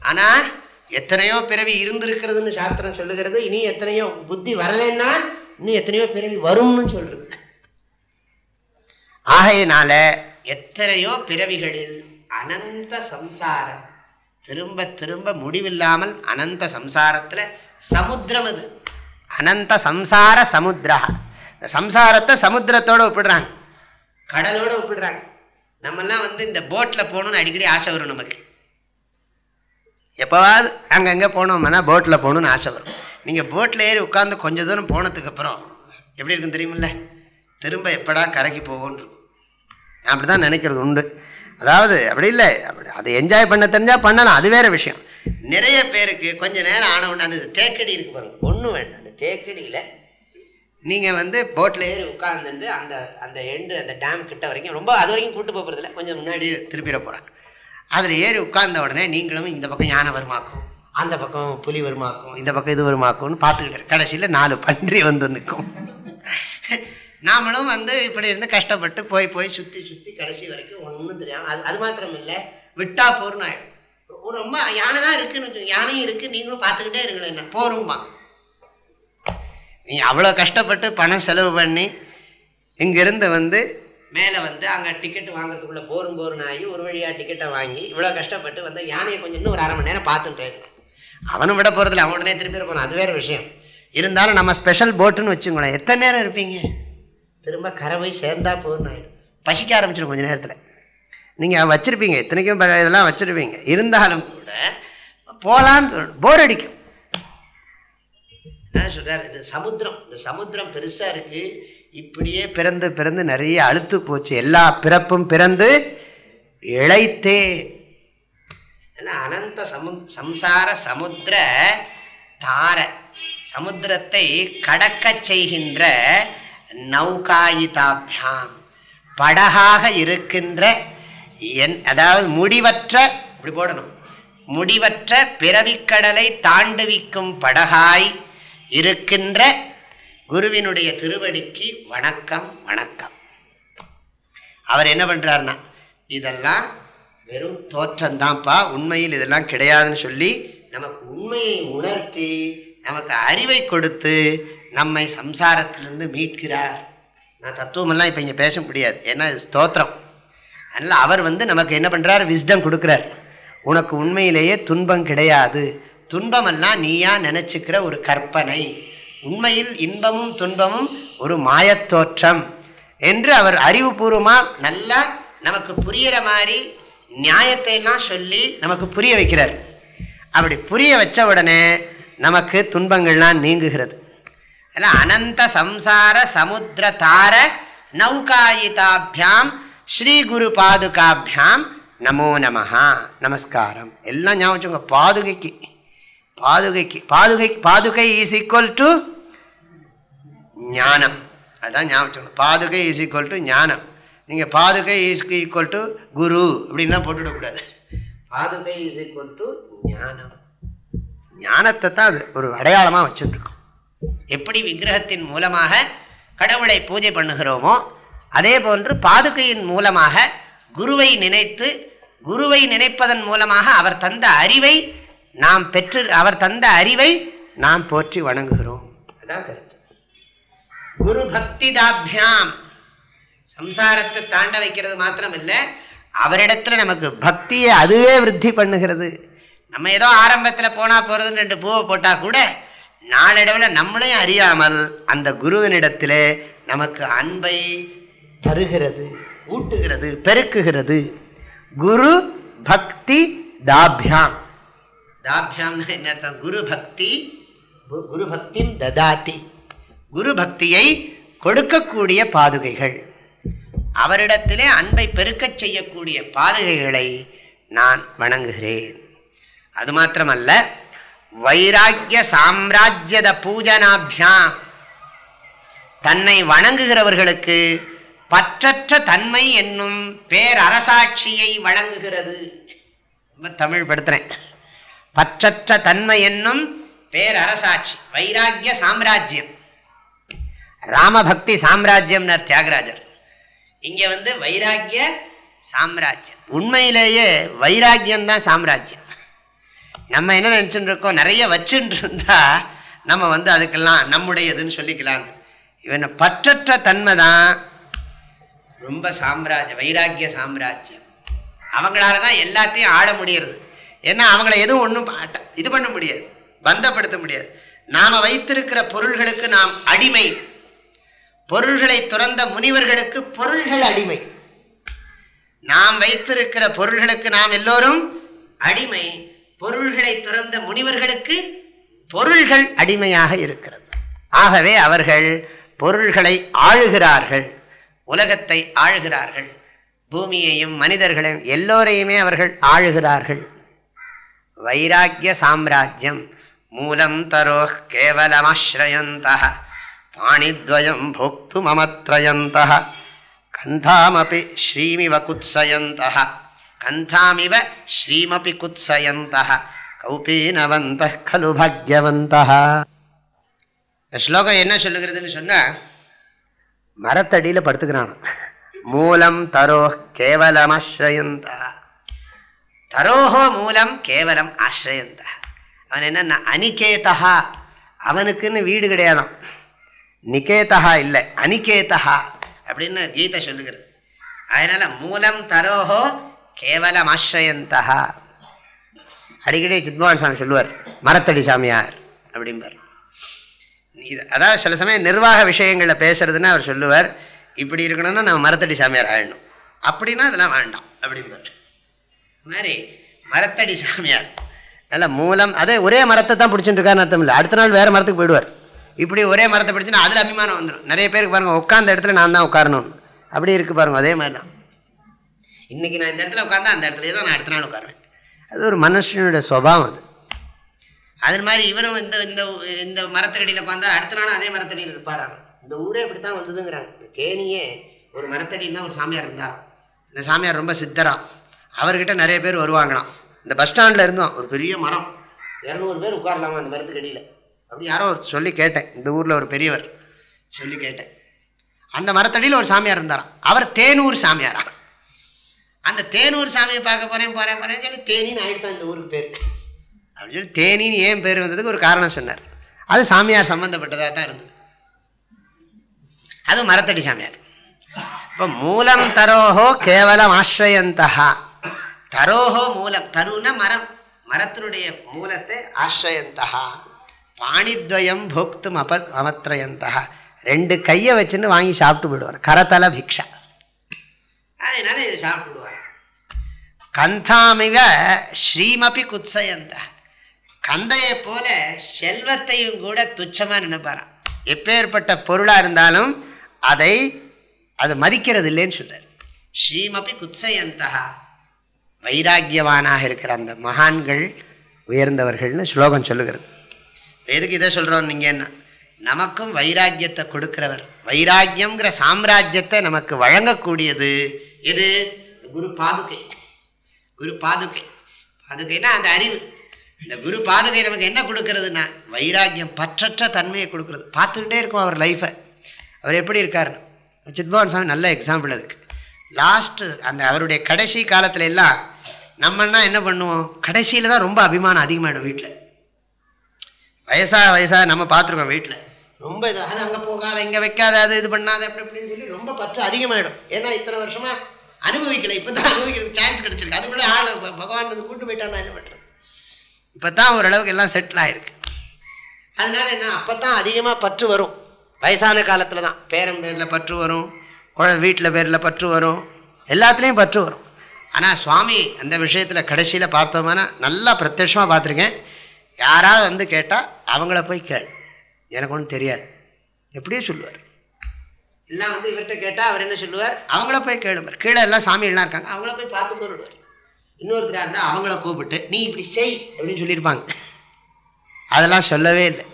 ஆனால் எத்தனையோ பிறவி இருந்திருக்கிறதுன்னு சாஸ்திரம் சொல்லுகிறது இனி எத்தனையோ புத்தி வரலைன்னா இன்னும் எத்தனையோ பிறவி வரும்னு சொல்றது. ஆகையினால எத்தனையோ பிறவிகளில் அனந்த சம்சாரம் திரும்ப திரும்ப முடிவில்லாமல் அனந்த சம்சாரத்தில் சமுத்திரம் அது. அனந்த சம்சார சமுத்திரா சம்சாரத்தை சமுத்திரத்தோடு ஒப்பிடுறாங்க. கடலோடு ஒப்பிடுறாங்க. நம்மெல்லாம் வந்து இந்த போட்டில் போகணும்னு அடிக்கடி ஆசை வரும் நமக்கு. எப்போவாது அங்கங்கே போனோம்னா போட்டில் போகணும்னு ஆசை வரும். நீங்கள் போட்டில் ஏறி உட்காந்து கொஞ்சம் தூரம் போனதுக்கப்புறம் எப்படி இருக்கும் தெரியுமில்ல? திரும்ப எப்படா கரைக்கு போகும்னு நான் அப்படி தான் நினைக்கிறது உண்டு. அதாவது அப்படி இல்லை. அப்படி அதை என்ஜாய் பண்ண தெரிஞ்சால் பண்ணலாம். அது வேறு விஷயம். நிறைய பேருக்கு கொஞ்ச நேரம் ஆன உடனே அந்த தேக்கடி இருக்கு பாருங்க. ஒன்றும் வேண்டாம். அந்த தேக்கடியில் நீங்கள் வந்து போட்டில் ஏறி உட்காந்துட்டு அந்த அந்த எண்டு அந்த டேம் கிட்ட வரைக்கும் ரொம்ப அது வரைக்கும் கூட்டு போகிறதில்ல கொஞ்சம் முன்னாடி திருப்பிட போகிறாங்க அதில் ஏறி உட்கார்ந்த உடனே நீங்களும் இந்த பக்கம் யானை வருமாக்கும் அந்த பக்கம் புலி வருமாக்கும் இந்த பக்கம் இது வருமாக்கும்னு பார்த்துக்கிட்டு கடைசியில் நாலு பன்றி வந்து நிற்கும் நாமளும் வந்து இப்படி இருந்து கஷ்டப்பட்டு போய் போய் சுற்றி சுற்றி கடைசி வரைக்கும் ஒன்றும் தெரியாமல் அது அது மாத்திரம் இல்லை விட்டா போர்னு ஆயிடும். ஒரு ரொம்ப யானை தான் இருக்குன்னு யானையும் இருக்குது நீங்களும் பார்த்துக்கிட்டே இருங்களேன் என்ன போரும்பா நீ அவ்வளோ கஷ்டப்பட்டு பணம் செலவு பண்ணி இங்கேருந்து வந்து மேலே வந்து அங்கே டிக்கெட் வாங்குறதுக்குள்ளே போரும் போரும் ஆகி ஒரு வழியாக டிக்கெட்டை வாங்கி இவ்வளோ கஷ்டப்பட்டு வந்து யானையை கொஞ்சம் இன்னும் ஒரு அரை மணி நேரம் பார்த்துட்டு அவனும் விட போகிறதில்ல அவன் உடனே திருப்பி போகிறான் அது வேறு விஷயம். இருந்தாலும் நம்ம ஸ்பெஷல் போட்டுன்னு வச்சுங்களேன் எத்தனை நேரம் இருப்பீங்க? திரும்ப கரை போய் சேர்ந்தா போதும் ஆகிடும் பசிக்க ஆரம்பிச்சிடும் கொஞ்சம் நேரத்தில். நீங்கள் வச்சுருப்பீங்க இத்தனைக்கும் இதெல்லாம் வச்சுருப்பீங்க. இருந்தாலும் கூட போகலான்னு போர் அடிக்கும். என்ன சொல்கிறார் இந்த சமுத்திரம் இந்த சமுத்திரம் பெருசாக இருக்குது இப்படியே பிறந்து பிறந்து நிறைய அழுத்து போச்சு. எல்லா பிறப்பும் பிறந்து இழைத்தே. ஏன்னா அனந்த சமு சம்சார சமுத்திர தார சமுத்திரத்தை கடக்கச் செய்கின்ற நௌகாயிதாபியாம். படகாக இருக்கின்ற என் அதாவது முடிவற்ற இப்படி போடணும். முடிவற்ற பிறவிக்கடலை தாண்டுவிக்கும் படகாய் இருக்கின்ற குருவினுடைய திருவடிக்கு வணக்கம் வணக்கம். அவர் என்ன பண்றாருன்னா இதெல்லாம் வெறும் தோற்றம்தான்ப்பா உண்மையில் இதெல்லாம் கிடையாதுன்னு சொல்லி நமக்கு உண்மையை உணர்த்தி நமக்கு அறிவை கொடுத்து நம்மை சம்சாரத்திலிருந்து மீட்கிறார். நான் தத்துவமெல்லாம் இப்போ இங்கே பேச முடியாது. ஏன்னா இது ஸ்தோத்திரம். அதனால் அவர் வந்து நமக்கு என்ன பண்ணுறார் விஸ்டம் கொடுக்குறார். உனக்கு உண்மையிலேயே துன்பம் கிடையாது. துன்பமெல்லாம் நீயா நினச்சிக்கிற ஒரு கற்பனை. உண்மையில் இன்பமும் துன்பமும் ஒரு மாயத்தோற்றம் என்று அவர் அறிவுபூர்வமாக நல்லா நமக்கு புரியிற மாதிரி நியாயத்தை எல்லாம் சொல்லி நமக்கு புரிய வைக்கிறார். அப்படி புரிய வச்ச உடனே நமக்கு துன்பங்கள்லாம் நீங்குகிறது. அதனால் அனந்த சம்சார சமுத்திர தார நௌகாயிதாபியாம் ஸ்ரீ குரு பாதுகாபியாம் நமோ நமஹா. நமஸ்காரம். எல்லாம் ஞாபகம் பாதுகைக்கு. பாதுகைக்கு பாதுகை பாதுகை இஸ் ஈக்குவல் டு ஞானம். அதான் ஞாபகம் பாதுகை இஸ் ஈக்குவல் டு ஞானம். நீங்கள் பாதுகை இஸ் ஈக்குவல் டு குரு அப்படின்னா போட்டுவிடக்கூடாது. பாதுகை இஸ் ஈக்குவல் டு ஞானம். ஞானத்தை தான் அது ஒரு அடையாளமாக வச்சுருக்கோம் எப்படி விக்கிரகத்தின் மூலமாக கடவுளை பூஜை பண்ணுகிறோமோ அதே போன்று பாதுகையின் மூலமாக குருவை நினைத்து குருவை நினைப்பதன் மூலமாக அவர் தந்த அறிவை நாம் பெற்று அவர் தந்த அறிவை நாம் போற்றி வணங்குகிறோம். அதான் கருத்து. குரு பக்தி தாபியாம் சம்சாரத்தை தாண்ட வைக்கிறது மாத்திரம் இல்லை அவரிடத்துல நமக்கு பக்தியை அதுவே விருத்தி பண்ணுகிறது. நம்ம ஏதோ ஆரம்பத்தில் போனா போறதுன்னு ரெண்டு பூவை போட்டா கூட நாளடைவில் நம்மளையும் அறியாமல் அந்த குருவினிடத்தில் நமக்கு அன்பை தருகிறது ஊட்டுகிறது பெருக்குகிறது. குரு பக்தி தாபியாம் தாபியாம்னா என்ன அர்த்தம்? குரு பக்தி. குரு பக்தி ததாதி. குரு பக்தியை கொடுக்கக்கூடிய பாதுகைகள். அவரிடத்திலே அன்பை பெருக்கச் செய்யக்கூடிய பாதுகைகளை நான் வணங்குகிறேன். அது மாத்திரமல்ல வைராக்கிய சாம்ராஜ்யத பூஜனாபியாம் தன்னை வணங்குகிறவர்களுக்கு பற்றற்ற தன்மை என்னும் பேரரசாட்சியை வழங்குகிறது. தமிழ் படுத்துறேன். பற்றற்ற தன்மை என்னும் பேரரசாட்சி வைராக்கிய சாம்ராஜ்யம். ராமபக்தி சாம்ராஜ்யம்னார் தியாகராஜர். இங்கே வந்து வைராக்கிய சாம்ராஜ்யம். உண்மையிலேயே வைராக்கியம் தான் சாம்ராஜ்யம். நம்ம என்ன நினச்சிட்டு இருக்கோம் நிறைய வச்சுட்டு இருந்தா நம்ம வந்து அதுக்கெல்லாம் நம்முடையதுன்னு சொல்லிக்கலாம் இவன் பற்றற்ற தன்மை தான் ரொம்ப சாம்ராஜ்யம் வைராக்கிய சாம்ராஜ்யம். அவங்களால தான் எல்லாத்தையும் ஆட முடியறது. ஏன்னா அவங்கள எதுவும் ஒன்றும் இது பண்ண முடியாது. பந்தப்படுத்த முடியாது. நாம் வைத்திருக்கிற பொருள்களுக்கு நாம் அடிமை. பொருள்களை துறந்த முனிவர்களுக்கு பொருள்கள் அடிமை. நாம் வைத்திருக்கிற பொருள்களுக்கு நாம் எல்லோரும் அடிமை. பொருள்களை துறந்த முனிவர்களுக்கு பொருள்கள் அடிமையாக இருக்கிறது. ஆகவே அவர்கள் பொருள்களை ஆழுகிறார்கள் உலகத்தை ஆழுகிறார்கள் பூமியையும் மனிதர்களையும் எல்லோரையுமே அவர்கள் ஆளுகிறார்கள். வைராக்கிய சாம்ராஜ்யம். மூலம் தரோ கேவலமாஸ்ரயந்த பாணித்வயம் போக்து மமத்ரயந்த கந்தாமபி ஸ்ரீமிவ குத்சயந்த கந்தாமிவ ஸ்ரீமபி குத்சயந்த கௌபீனவந்த கலு பாக்யவந்த ஸ்லோகம் என்ன சொல்லுகிறதுன்னு சொன்னால் மரத்தடியில் படுத்துக்கிறான் மூலம் தரோ கேவலமாஸ்ரயந்தா தரோஹோ மூலம் கேவலம் ஆசிரயந்தா. அவன் என்ன அனிகேதா அவனுக்குன்னு வீடு கிடையாதான் நிகேதா இல்லை அனிகேதா அப்படின்னு கீதை சொல்லுகிறது. அதனால மூலம் தரோஹோ கேவலம் ஆசிரயந்தா. அடிக்கடி சித்வான் சாமி சொல்லுவார் மரத்தடி சாமியார் அப்படிம்பார். இது அதாவது சில சமயம் நிர்வாக விஷயங்களில் பேசுறதுன்னு அவர் சொல்லுவார் இப்படி இருக்கணும்னா நம்ம மரத்தடி சாமியார் ஆயிடணும். அப்படின்னா அதெல்லாம் வேண்டாம் அப்படிம்பார். மாதிரி மரத்தடி சாமியார். நல்ல மூலம் அதே ஒரே மரத்தை தான் பிடிச்சிட்டு இருக்காருன்னு அர்த்தம் இல்லை. அடுத்த நாள் வேறு மரத்துக்கு போயிடுவார். இப்படி ஒரே மரத்தை பிடிச்சினா அதில் அபிமானம் வந்துடும் நிறைய பேருக்கு பாருங்கள் உட்காந்த இடத்துல நான் தான் உட்காரணும். அப்படி இருக்கு பாருங்கள் அதே மாதிரி தான். இன்றைக்கி நான் இந்த இடத்துல உட்காந்தா அந்த இடத்துல தான் நான் அடுத்த நாள் உட்காருவேன். அது ஒரு மனுஷனுடைய சுபாவம் அது. அது மாதிரி இவரும் இந்த இந்த இந்த மரத்தடியில் உட்காந்தா அடுத்த நாளும் அதே மரத்தடியில் இருப்பாராங்க இந்த ஊரே இப்படி தான் வந்ததுங்கிறாங்க. இந்த தேனியே ஒரு மரத்தடியில் தான் ஒரு சாமியார் இருந்தாராம். அந்த சாமியார் ரொம்ப சித்தராம். அவர்கிட்ட நிறைய பேர் வருவாங்களாம். இந்த பஸ் ஸ்டாண்டில் இருந்தோம் ஒரு பெரிய மரம். இரநூறு பேர் உட்காரலாமா அந்த மரத்துக்கு அடியில்? அப்படி யாரோ சொல்லி கேட்டேன். இந்த ஊரில் ஒரு பெரியவர் சொல்லி கேட்டேன். அந்த மரத்தடியில் ஒரு சாமியார் இருந்தாராம். அவர் தேனூர் சாமியாரா அந்த தேனூர் சாமியை பார்க்க போகிறேன் போகிறேன் போகிறேன்னு சொல்லி தேனின்னு ஆகிட்டு தான் இந்த ஊருக்கு பேர். அப்படின்னு சொல்லி தேனின்னு ஏன் பேர் வந்ததுக்கு ஒரு காரணம் சொன்னார். அது சாமியார் சம்மந்தப்பட்டதாக தான் இருந்தது. அது மரத்தடி சாமியார். இப்போ மூலம் தரோஹோ கேவலம் ஆசிரியந்தகா தரோஹோ மூலம் தருண மரம் மரத்தினுடைய மூலத்தை ஆசிரயந்தா பாணித்வயம் போக்தும் அப அமத்ரயந்தா ரெண்டு கையை வச்சுன்னு வாங்கி சாப்பிட்டு போயிடுவார். கரதல பிக்ஷா. அதனால இதை சாப்பிட்டுடுவார் கந்தாமிவ ஸ்ரீமபி குத்சயந்த. கந்தையை போல செல்வத்தையும் கூட துச்சமாக நினைப்பாராம். எப்பேற்பட்ட பொருளாக இருந்தாலும் அதை அது மதிக்கிறது இல்லைன்னு சொல்றார். ஸ்ரீமபி குத்சயந்தகா வைராக்கியவானாக இருக்கிற அந்த மகான்கள் உயர்ந்தவர்கள்னு ஸ்லோகம் சொல்லுகிறது. எதுக்கு இதை சொல்கிறோம் நீங்கள் என்ன நமக்கும் வைராக்கியத்தை கொடுக்கிறவர். வைராக்கியங்கிற சாம்ராஜ்யத்தை நமக்கு வழங்கக்கூடியது எது? குரு பாதுகை. குரு பாதுகை. பாதுகைனா அந்த அறிவு. இந்த குரு பாதுகை நமக்கு என்ன கொடுக்கறதுன்னா வைராக்கியம் பற்றற்ற தன்மையை கொடுக்கறது. பார்த்துக்கிட்டே இருக்கும் அவர் லைஃப்பை அவர் எப்படி இருக்காருன்னு. சித்பவன் சாமி நல்ல எக்ஸாம்பிள் அதுக்கு. லாஸ்ட்டு அந்த அவருடைய கடைசி காலத்துல எல்லாம் நம்மன்னா என்ன பண்ணுவோம்? கடைசியில் தான் ரொம்ப அபிமானம் அதிகமாகிடும் வீட்டில் வயசாக வயசாக நம்ம பார்த்துருக்கோம் வீட்டில் ரொம்ப இது அது அங்கே போகாத இங்கே வைக்காத அது இது பண்ணாத அப்படி இப்படின்னு சொல்லி ரொம்ப பற்று அதிகமாகிடும் ஏன்னா இத்தனை வருஷமாக அனுபவிக்கலை இப்போ தான் அனுபவிக்கிறதுக்கு சான்ஸ் கிடச்சிருக்கு. அதுக்குள்ளே ஆள் இப்போ பகவான் வந்து கூட்டு போயிட்டான்னா என்ன பண்ணுறது இப்போ தான் ஓரளவுக்கு எல்லாம் செட்டில் ஆகிருக்கு அதனால என்ன அப்போ தான் அதிகமாக பற்று வரும். வயசான காலத்தில் தான். பேரன் பேரில் பற்று வரும் குழந்தை வீட்டில் பேரில் பற்று வரும். எல்லாத்துலேயும் பற்று வரும். ஆனால் சுவாமி அந்த விஷயத்தில் கடைசியில் பார்த்தோம்னா நல்லா பிரத்யட்சமாக பார்த்துருக்கேன். யாராவது வந்து கேட்டால் அவங்கள போய் கேள். எனக்கு ஒன்றும் தெரியாது. எப்படியும் சொல்லுவார். எல்லாம் வந்து இவர்கிட்ட கேட்டால் அவர் என்ன சொல்லுவார்? அவங்கள போய் கேளுவார் கீழே எல்லாம் சாமியெல்லாம் இருக்காங்க. அவங்கள போய் பார்த்து கூறுவார் இன்னொருத்தராக இருந்தால் அவங்கள கூப்பிட்டு நீ இப்படி செய் அப்படின்னு சொல்லியிருப்பாங்க. அதெல்லாம் சொல்லவே இல்லை.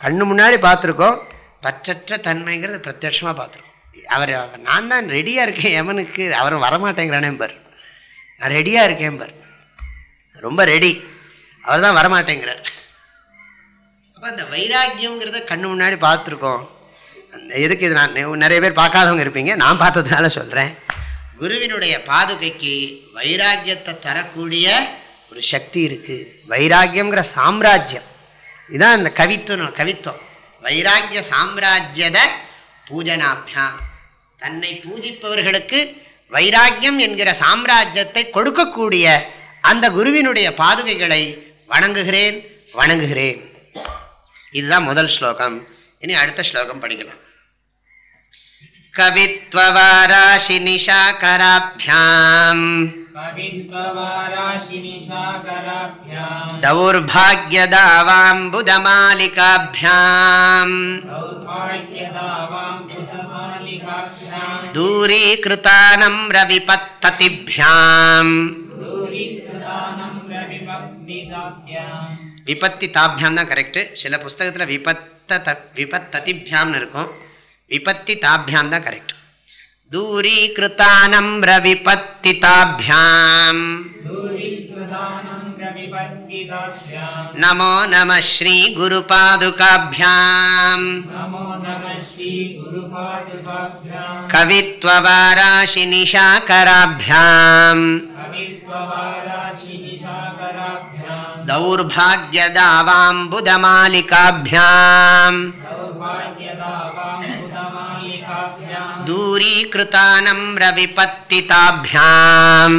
கண்ணு முன்னாடி பார்த்துருக்கோம். பற்றற்ற தன்மைங்கிறது பிரத்யட்சமாக பார்த்துருக்கோம். அவர் நான் தான் ரெடியாக இருக்கேன் எவனுக்கு அவரும் வரமாட்டேங்கிறானேம்பர் நான் ரெடியாக இருக்கேன்பர் ரொம்ப ரெடி அவர் தான் வரமாட்டேங்கிறார். அப்போ அந்த வைராக்கியங்கிறத கண்ணு முன்னாடி பார்த்துருக்கோம். அந்த எதுக்கு இது நான் நிறைய பேர் பார்க்காதவங்க இருப்பீங்க. நான் பார்த்ததுனால சொல்கிறேன் குருவினுடைய பாதுகைக்கு வைராக்கியத்தை தரக்கூடிய ஒரு சக்தி இருக்குது வைராக்கியங்கிற சாம்ராஜ்யம். இதுதான் அந்த கவித்துவம் கவித்துவம். வைராக்கிய சாம்ராஜ்யத்தை பூஜனாபியாம் தன்னை பூஜிப்பவர்களுக்கு வைராக்கியம் என்கிற சாம்ராஜ்யத்தை கொடுக்கக்கூடிய அந்த குருவினுடைய பாதுகைகளை வணங்குகிறேன் வணங்குகிறேன். இதுதான் முதல் ஸ்லோகம். இனி அடுத்த ஸ்லோகம் படிக்கலாம். கவித்வவாராசி நிஷாகராபியாம். दौर्भाग्यदावाम्बुदमालिकाभ्याम् सौभाग्यदावाम् पुतमालिकाभ्याम् दूरीकृतानम्रविपत्ततिभ्याम् दूरीकृतानम् रविभक्तिदाभ्याम् விபத்தி தாபியாம் தான் கரெக்டு சில புஸ்தகத்தில் விபத்த த விபத்ததிபியாம்னு இருக்கும் விபத்தி தாபியாம் தான் கரெக்ட் दूरीकृतानम्रविपत्तिताभ्याम्। नमो नमः श्रीगुरुपादुकाभ्याम्। कवित्ववाराशिनिशाकराभ्याम्। दौर्भाग्यदावाम्बुदमालिकाभ्याम्। दूरीकृतानं प्रविपत्तिताभ्याम्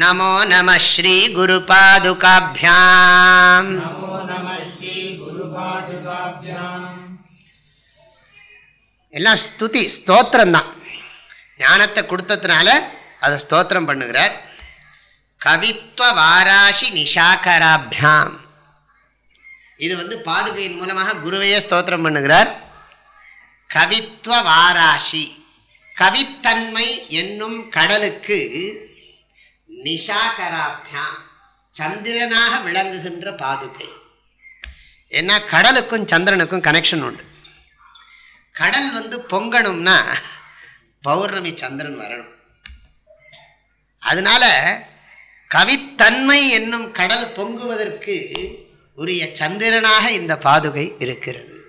नमो नमः श्रीगुरुपादुकाभ्याम् नमो नमः श्रीगुरुपादुकाभ्याम् எல்லாம் ஸ்துதி ஸ்தோத்திரம் தான் ஞானத்தை கொடுத்ததுனால அதை ஸ்தோத்திரம் பண்ணுகிறார் கவித்வ வாராஷி நிஷாகராபியாம் இது வந்து பாதுகையின் மூலமாக குருவையே ஸ்தோத்திரம் பண்ணுகிறார் கவித்துவ வாராஷி கவித்தன்மை என்னும் கடலுக்கு நிஷாகராபியாம் சந்திரனாக விளங்குகின்ற பாதுகை. ஏன்னா கடலுக்கும் சந்திரனுக்கும் கனெக்ஷன் உண்டு. கடல் வந்து பொங்கணும்னா பௌர்ணமி சந்திரன் வரணும். அதனால கவித்தன்மை என்னும் கடல் பொங்குவதற்கு உரிய சந்திரனாக இந்த பாதுகை இருக்கிறது.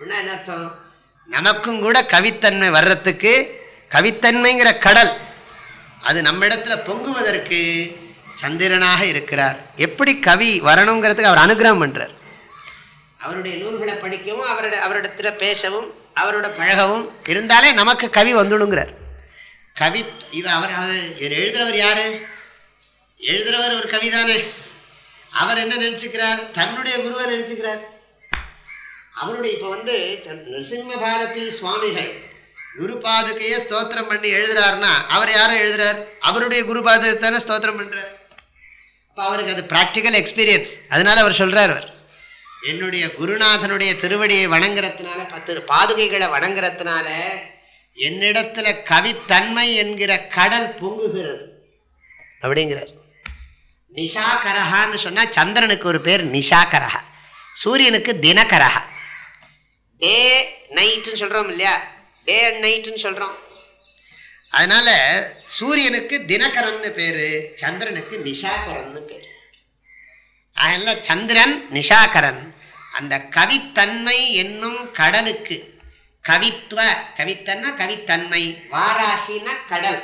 என்ன அர்த்தம்? நமக்கும் கூட கவித்தன்மை வர்றதுக்கு கவித்தன்மைங்கிற கடல் அது நம்ம இடத்துல பொங்குவதற்கு சந்திரனாக இருக்கிறார். எப்படி கவி வரணுங்கிறதுக்கு அவர் அனுகிரகம் பண்ணுறார் அவருடைய நூல்களை படிக்கவும் அவருடைய அவரிடத்துல பேசவும் அவரோட பழகவும் இருந்தாலே நமக்கு கவி வந்துடுங்கிறார். கவி இவ அவர் அவர் இவர் எழுதுறவர் யாரு? எழுதுறவர் ஒரு கவிதானே. அவர் என்ன நினச்சிக்கிறார்? தன்னுடைய குருவை நினச்சிக்கிறார். அவருடைய இப்போ வந்து நரசிம்ம பாரதி சுவாமிகள் குரு பாதுகையை ஸ்தோத்திரம் பண்ணி எழுதுறாருன்னா அவர் யாரை எழுதுறார்? அவருடைய குரு பாதுகை தானே ஸ்தோத்திரம் பண்ணுறார் அப்போ அவருக்கு அது ப்ராக்டிக்கல் எக்ஸ்பீரியன்ஸ் அதனால் அவர் சொல்கிறார் அவர். என்னுடைய குருநாதனுடைய திருவடியை வணங்குறதுனால பத்து பாதுகைகளை வணங்குறதுனால என்னிடத்துல கவித்தன்மை என்கிற கடல் பொங்குகிறது. அப்படிங்கிறார். நிஷாகரஹான்னு சொன்னால் சந்திரனுக்கு ஒரு பேர் நிஷாகரஹா. சூரியனுக்கு தினகரஹா. டே நைட்டுன்னு சொல்கிறோம் இல்லையா? டே அண்ட் நைட்டுன்னு சொல்கிறோம் அதனால் சூரியனுக்கு தினகரன்னு பேர் சந்திரனுக்கு நிஷாகரன்னு பேர். அதனால் சந்திரன் நிஷாகரன். அந்த கவித்தன்மை என்னும் கடலுக்கு. கவித்துவ கவித்தன்னா கவித்தன்மை. வாராசின கடல்.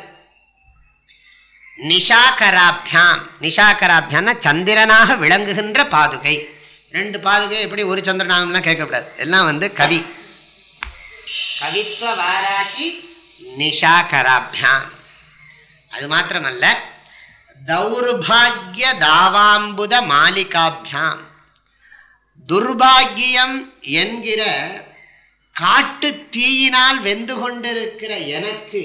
நிஷாகராபியாம். நிஷாகராபியான்னா சந்திரனாக விளங்குகின்ற பாதுகை. ரெண்டு பாதுகை எப்படி ஒரு சந்திரநாமம்லாம் கேட்கக்கூடாது. எல்லாம் வந்து கவி. கவித்துவ வாராசி நிஷாகராபியாம். அது மாத்திரமல்ல தௌர்பாகிய தாவாம்புத மாலிகாபியாம். துர்பாகியம் என்கிற காட்டு தீயினால் வெந்து கொண்டிருக்கிற எனக்கு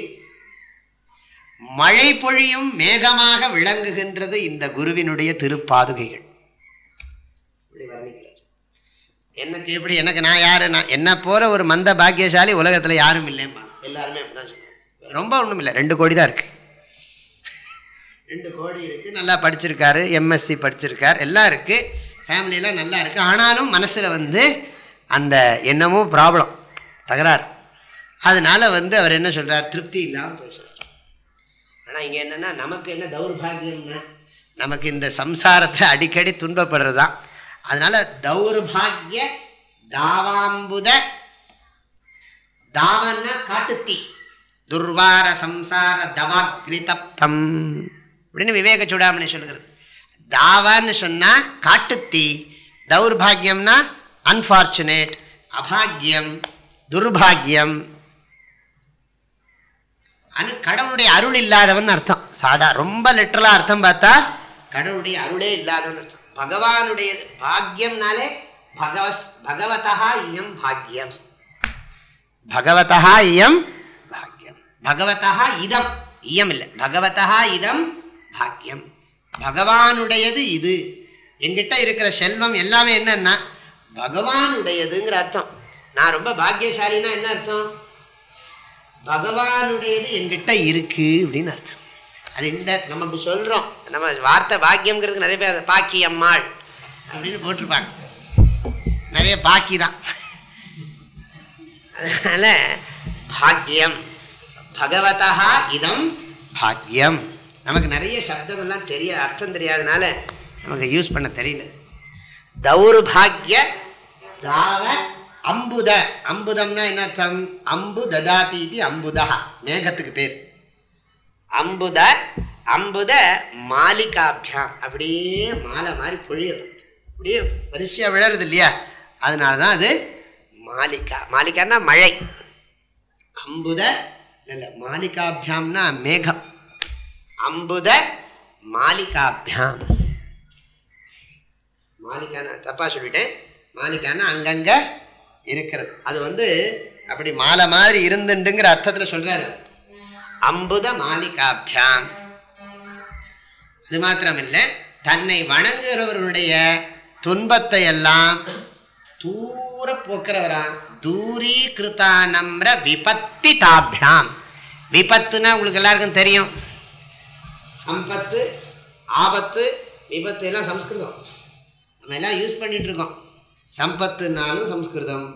மழை பொழியும் மேகமாக விளங்குகின்றது இந்த குருவினுடைய திருப்பாதுகைகள் இப்படி வர்ணிக்கிறார் எனக்கு எப்படி எனக்கு நான் யார்? நான் என்ன போகிற ஒரு மந்த பாக்கியசாலி உலகத்தில் யாரும் இல்லைம்மா. எல்லாருமே அப்படிதான் சொல்லுவாங்க ரொம்ப ஒன்றும் இல்லை ரெண்டு கோடி தான் இருக்குது ரெண்டு கோடி இருக்குது நல்லா படிச்சிருக்காரு எம்எஸ்சி படிச்சிருக்கார் எல்லாம் இருக்குது ஃபேமிலியெல்லாம் நல்லா இருக்குது ஆனாலும் மனசில் வந்து அந்த என்னமோ ப்ராப்ளம் தகராறு. அதனால் வந்து அவர் என்ன சொல்கிறார் திருப்தி இல்லாமல் பேசுகிறார் ஆனால் இங்கே என்னன்னா நமக்கு என்ன தௌர்பாகியம்னா நமக்கு இந்த சம்சாரத்தை அடிக்கடி துன்பப்படுறது தான் அதனால தௌர்பாகிய தாவாம்புத. தாவன்னா காட்டுத்தீ. துர்வார சம்சார தவாக்னி தப்தம் அப்படின்னு விவேக சூடாமணி சொல்கிறது தாவான்னு சொன்னா காட்டுத்தீ. தௌர்பாகியம்னா அன்பார்ச்சுனேட் அபாகியம் துர்பாகியம். அனு கடவுளுடைய அருள் இல்லாதவன் அர்த்தம். சாதா ரொம்ப லிட்டரலா அர்த்தம் பார்த்தா கடவுளுடைய அருளே இல்லாதவன் அர்த்தம். பகவானுடைய பாக்யம்னாலே பகவஸ் பகவதா இயம் பாக்யம். பகவதா இயம் பாக்யம். பகவதா இதம். இயம் இல்லை. பகவதா இதம் பாக்யம். பகவானுடையது இது. என்கிட்ட இருக்கிற செல்வம் எல்லாமே என்னன்னா பகவானுடையதுங்கிற அர்த்தம். நான் ரொம்ப பாக்கியசாலினா என்ன அர்த்தம்? பகவானுடையது என்கிட்ட இருக்கு அப்படின்னு அர்த்தம். அது இந்த நம்ம இப்படி சொல்கிறோம் நம்ம வார்த்தை பாக்கியம்ங்கிறதுக்கு நிறைய பேர் பாக்கியம்மாள் அப்படின்னு போட்டிருப்பாங்க. நிறைய பாக்கி தான். அதனால பாக்கியம். பகவதா இதம் பாக்கியம். நமக்கு நிறைய சப்தமெல்லாம் தெரிய அர்த்தம் தெரியாதனால நமக்கு யூஸ் பண்ண தெரியல. தௌர்பாகிய தாவ அம்புத. அம்புதம்னா என்ன அர்த்தம்? அம்பு ததாதி இது அம்புதா மேகத்துக்கு பேர். அம்புத அம்புத மாலிகாபியாம். அப்படியே மாலை மாதிரி பொழியுது அப்படியே வரிசையாக விழறது இல்லையா? அதனால தான் அது மாலிகா. மாலிகான்னா மழை. அம்புத இல்லை மாலிகாபியாம்னா மேகம். அம்புத மாலிகாபியாம். மாலிகானா தப்பா சொல்லிட்டேன். மாலிகானா அங்கங்கே இருக்கிறது. அது வந்து அப்படி மாலை மாதிரி இருந்துட்டுங்கிற அர்த்தத்தில் சொல்கிறாரு அம்புத மாலிகாபியாம் அது மாத்திரமில்லை தன்னை வணங்குகிறவர்களுடைய துன்பத்தை எல்லாம் தூர போக்குறவரா? தூரீகிருதா நம்ர விபத்தி தாபியாம் விபத்துனா உங்களுக்கு எல்லாருக்கும் தெரியும். சம்பத்து ஆபத்து விபத்து எல்லாம் சம்ஸ்கிருதம். நம்ம எல்லாம் யூஸ் பண்ணிட்டு இருக்கோம் சம்பத்துனாலும் சம்ஸ்கிருதம்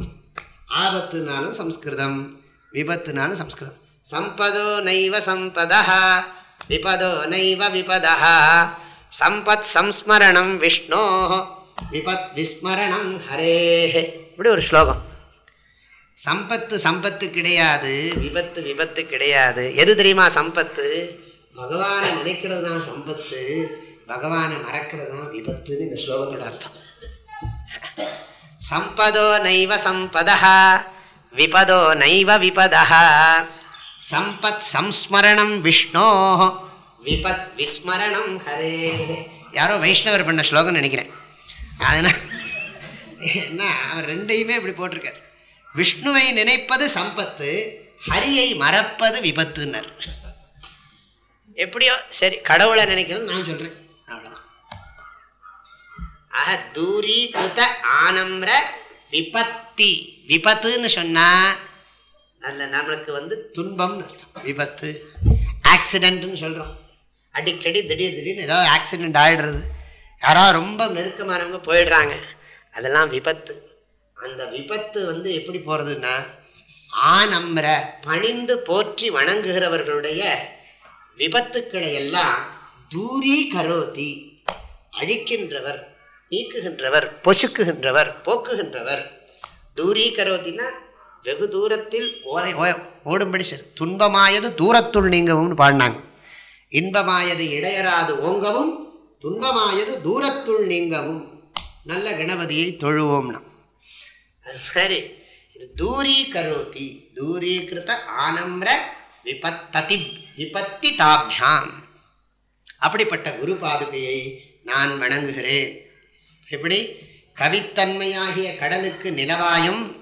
ஆபத்துனாலும் சம்ஸ்கிருதம் விபத்துனாலும் சம்ஸ்கிருதம். சம்பதோ நைவ சம்பதா விபதோ நைவ விபதா சம்பத் சம்ஸ்மரணம் விஷ்ணோ விபத் விஸ்மரணம் ஹரேஹே. இப்படி ஒரு ஸ்லோகம். சம்பத்து சம்பத்து கிடையாது விபத்து விபத்து கிடையாது. எது தெரியுமா சம்பத்து? பகவானை நினைக்கிறது தான் சம்பத்து பகவானை மறக்கிறது தான் விபத்துன்னு இந்த ஸ்லோகத்தோட அர்த்தம். சம்பதோ நைவ சம்பதா விபதோ நைவ விபதா சம்பத் சம்ஸ்மரணம் விஷ்ணோ விபத் விஸ்மரணம் ஹரே. யாரோ வைஷ்ணவர் பண்ண ஸ்லோகம் நினைக்கிறேன். அதனால் என்ன அவர் ரெண்டையுமே இப்படி போட்டிருக்கார். விஷ்ணுவை நினைப்பது சம்பத்து ஹரியை மறப்பது விபத்துன்னர். எப்படியோ சரி கடவுளை நினைக்கிறது நான் சொல்கிறேன் அவ்வளோதான் ஆக தூரீகிருத ஆனம்ர விபத்தி. விபத்துன்னு சொன்னால் அதில் நம்மளுக்கு வந்து துன்பம்னு அர்த்தம் விபத்து ஆக்சிடென்ட்னு சொல்கிறோம் அடிக்கடி திடீர் திடீர்னு ஏதாவது ஆக்சிடெண்ட் ஆகிடுறது யாராவது ரொம்ப நெருக்கமானவங்க போயிடுறாங்க. அதெல்லாம் விபத்து. அந்த விபத்து வந்து எப்படி போகிறதுன்னா ஆனம்ர பணிந்து போற்றி வணங்குகிறவர்களுடைய விபத்துக்களை எல்லாம் தூரி கரோதி அழிக்கின்றவர் நீக்குகின்றவர் பொசுக்குகின்றவர் போக்குகின்றவர். தூரி கரோதினா வெகு தூரத்தில் ஓலை ஓடும்படி சரி துன்பமாயது தூரத்துள் நீங்கவும்னு பாடினாங்க. இன்பமாயது இடையராது ஓங்கவும் துன்பமாயது தூரத்துள் நீங்கவும். நல்ல கணபதியை தொழுவோம்னா. அது மாதிரி இது தூரி கரோதி. தூரீகிருத ஆனம்ர விபத்ததி விபத்தி தாபியாம் அப்படிப்பட்ட குரு பாதுகையை நான் வணங்குகிறேன். எப்படி? கவித்தன்மையாகிய கடலுக்கு நிலவாயும்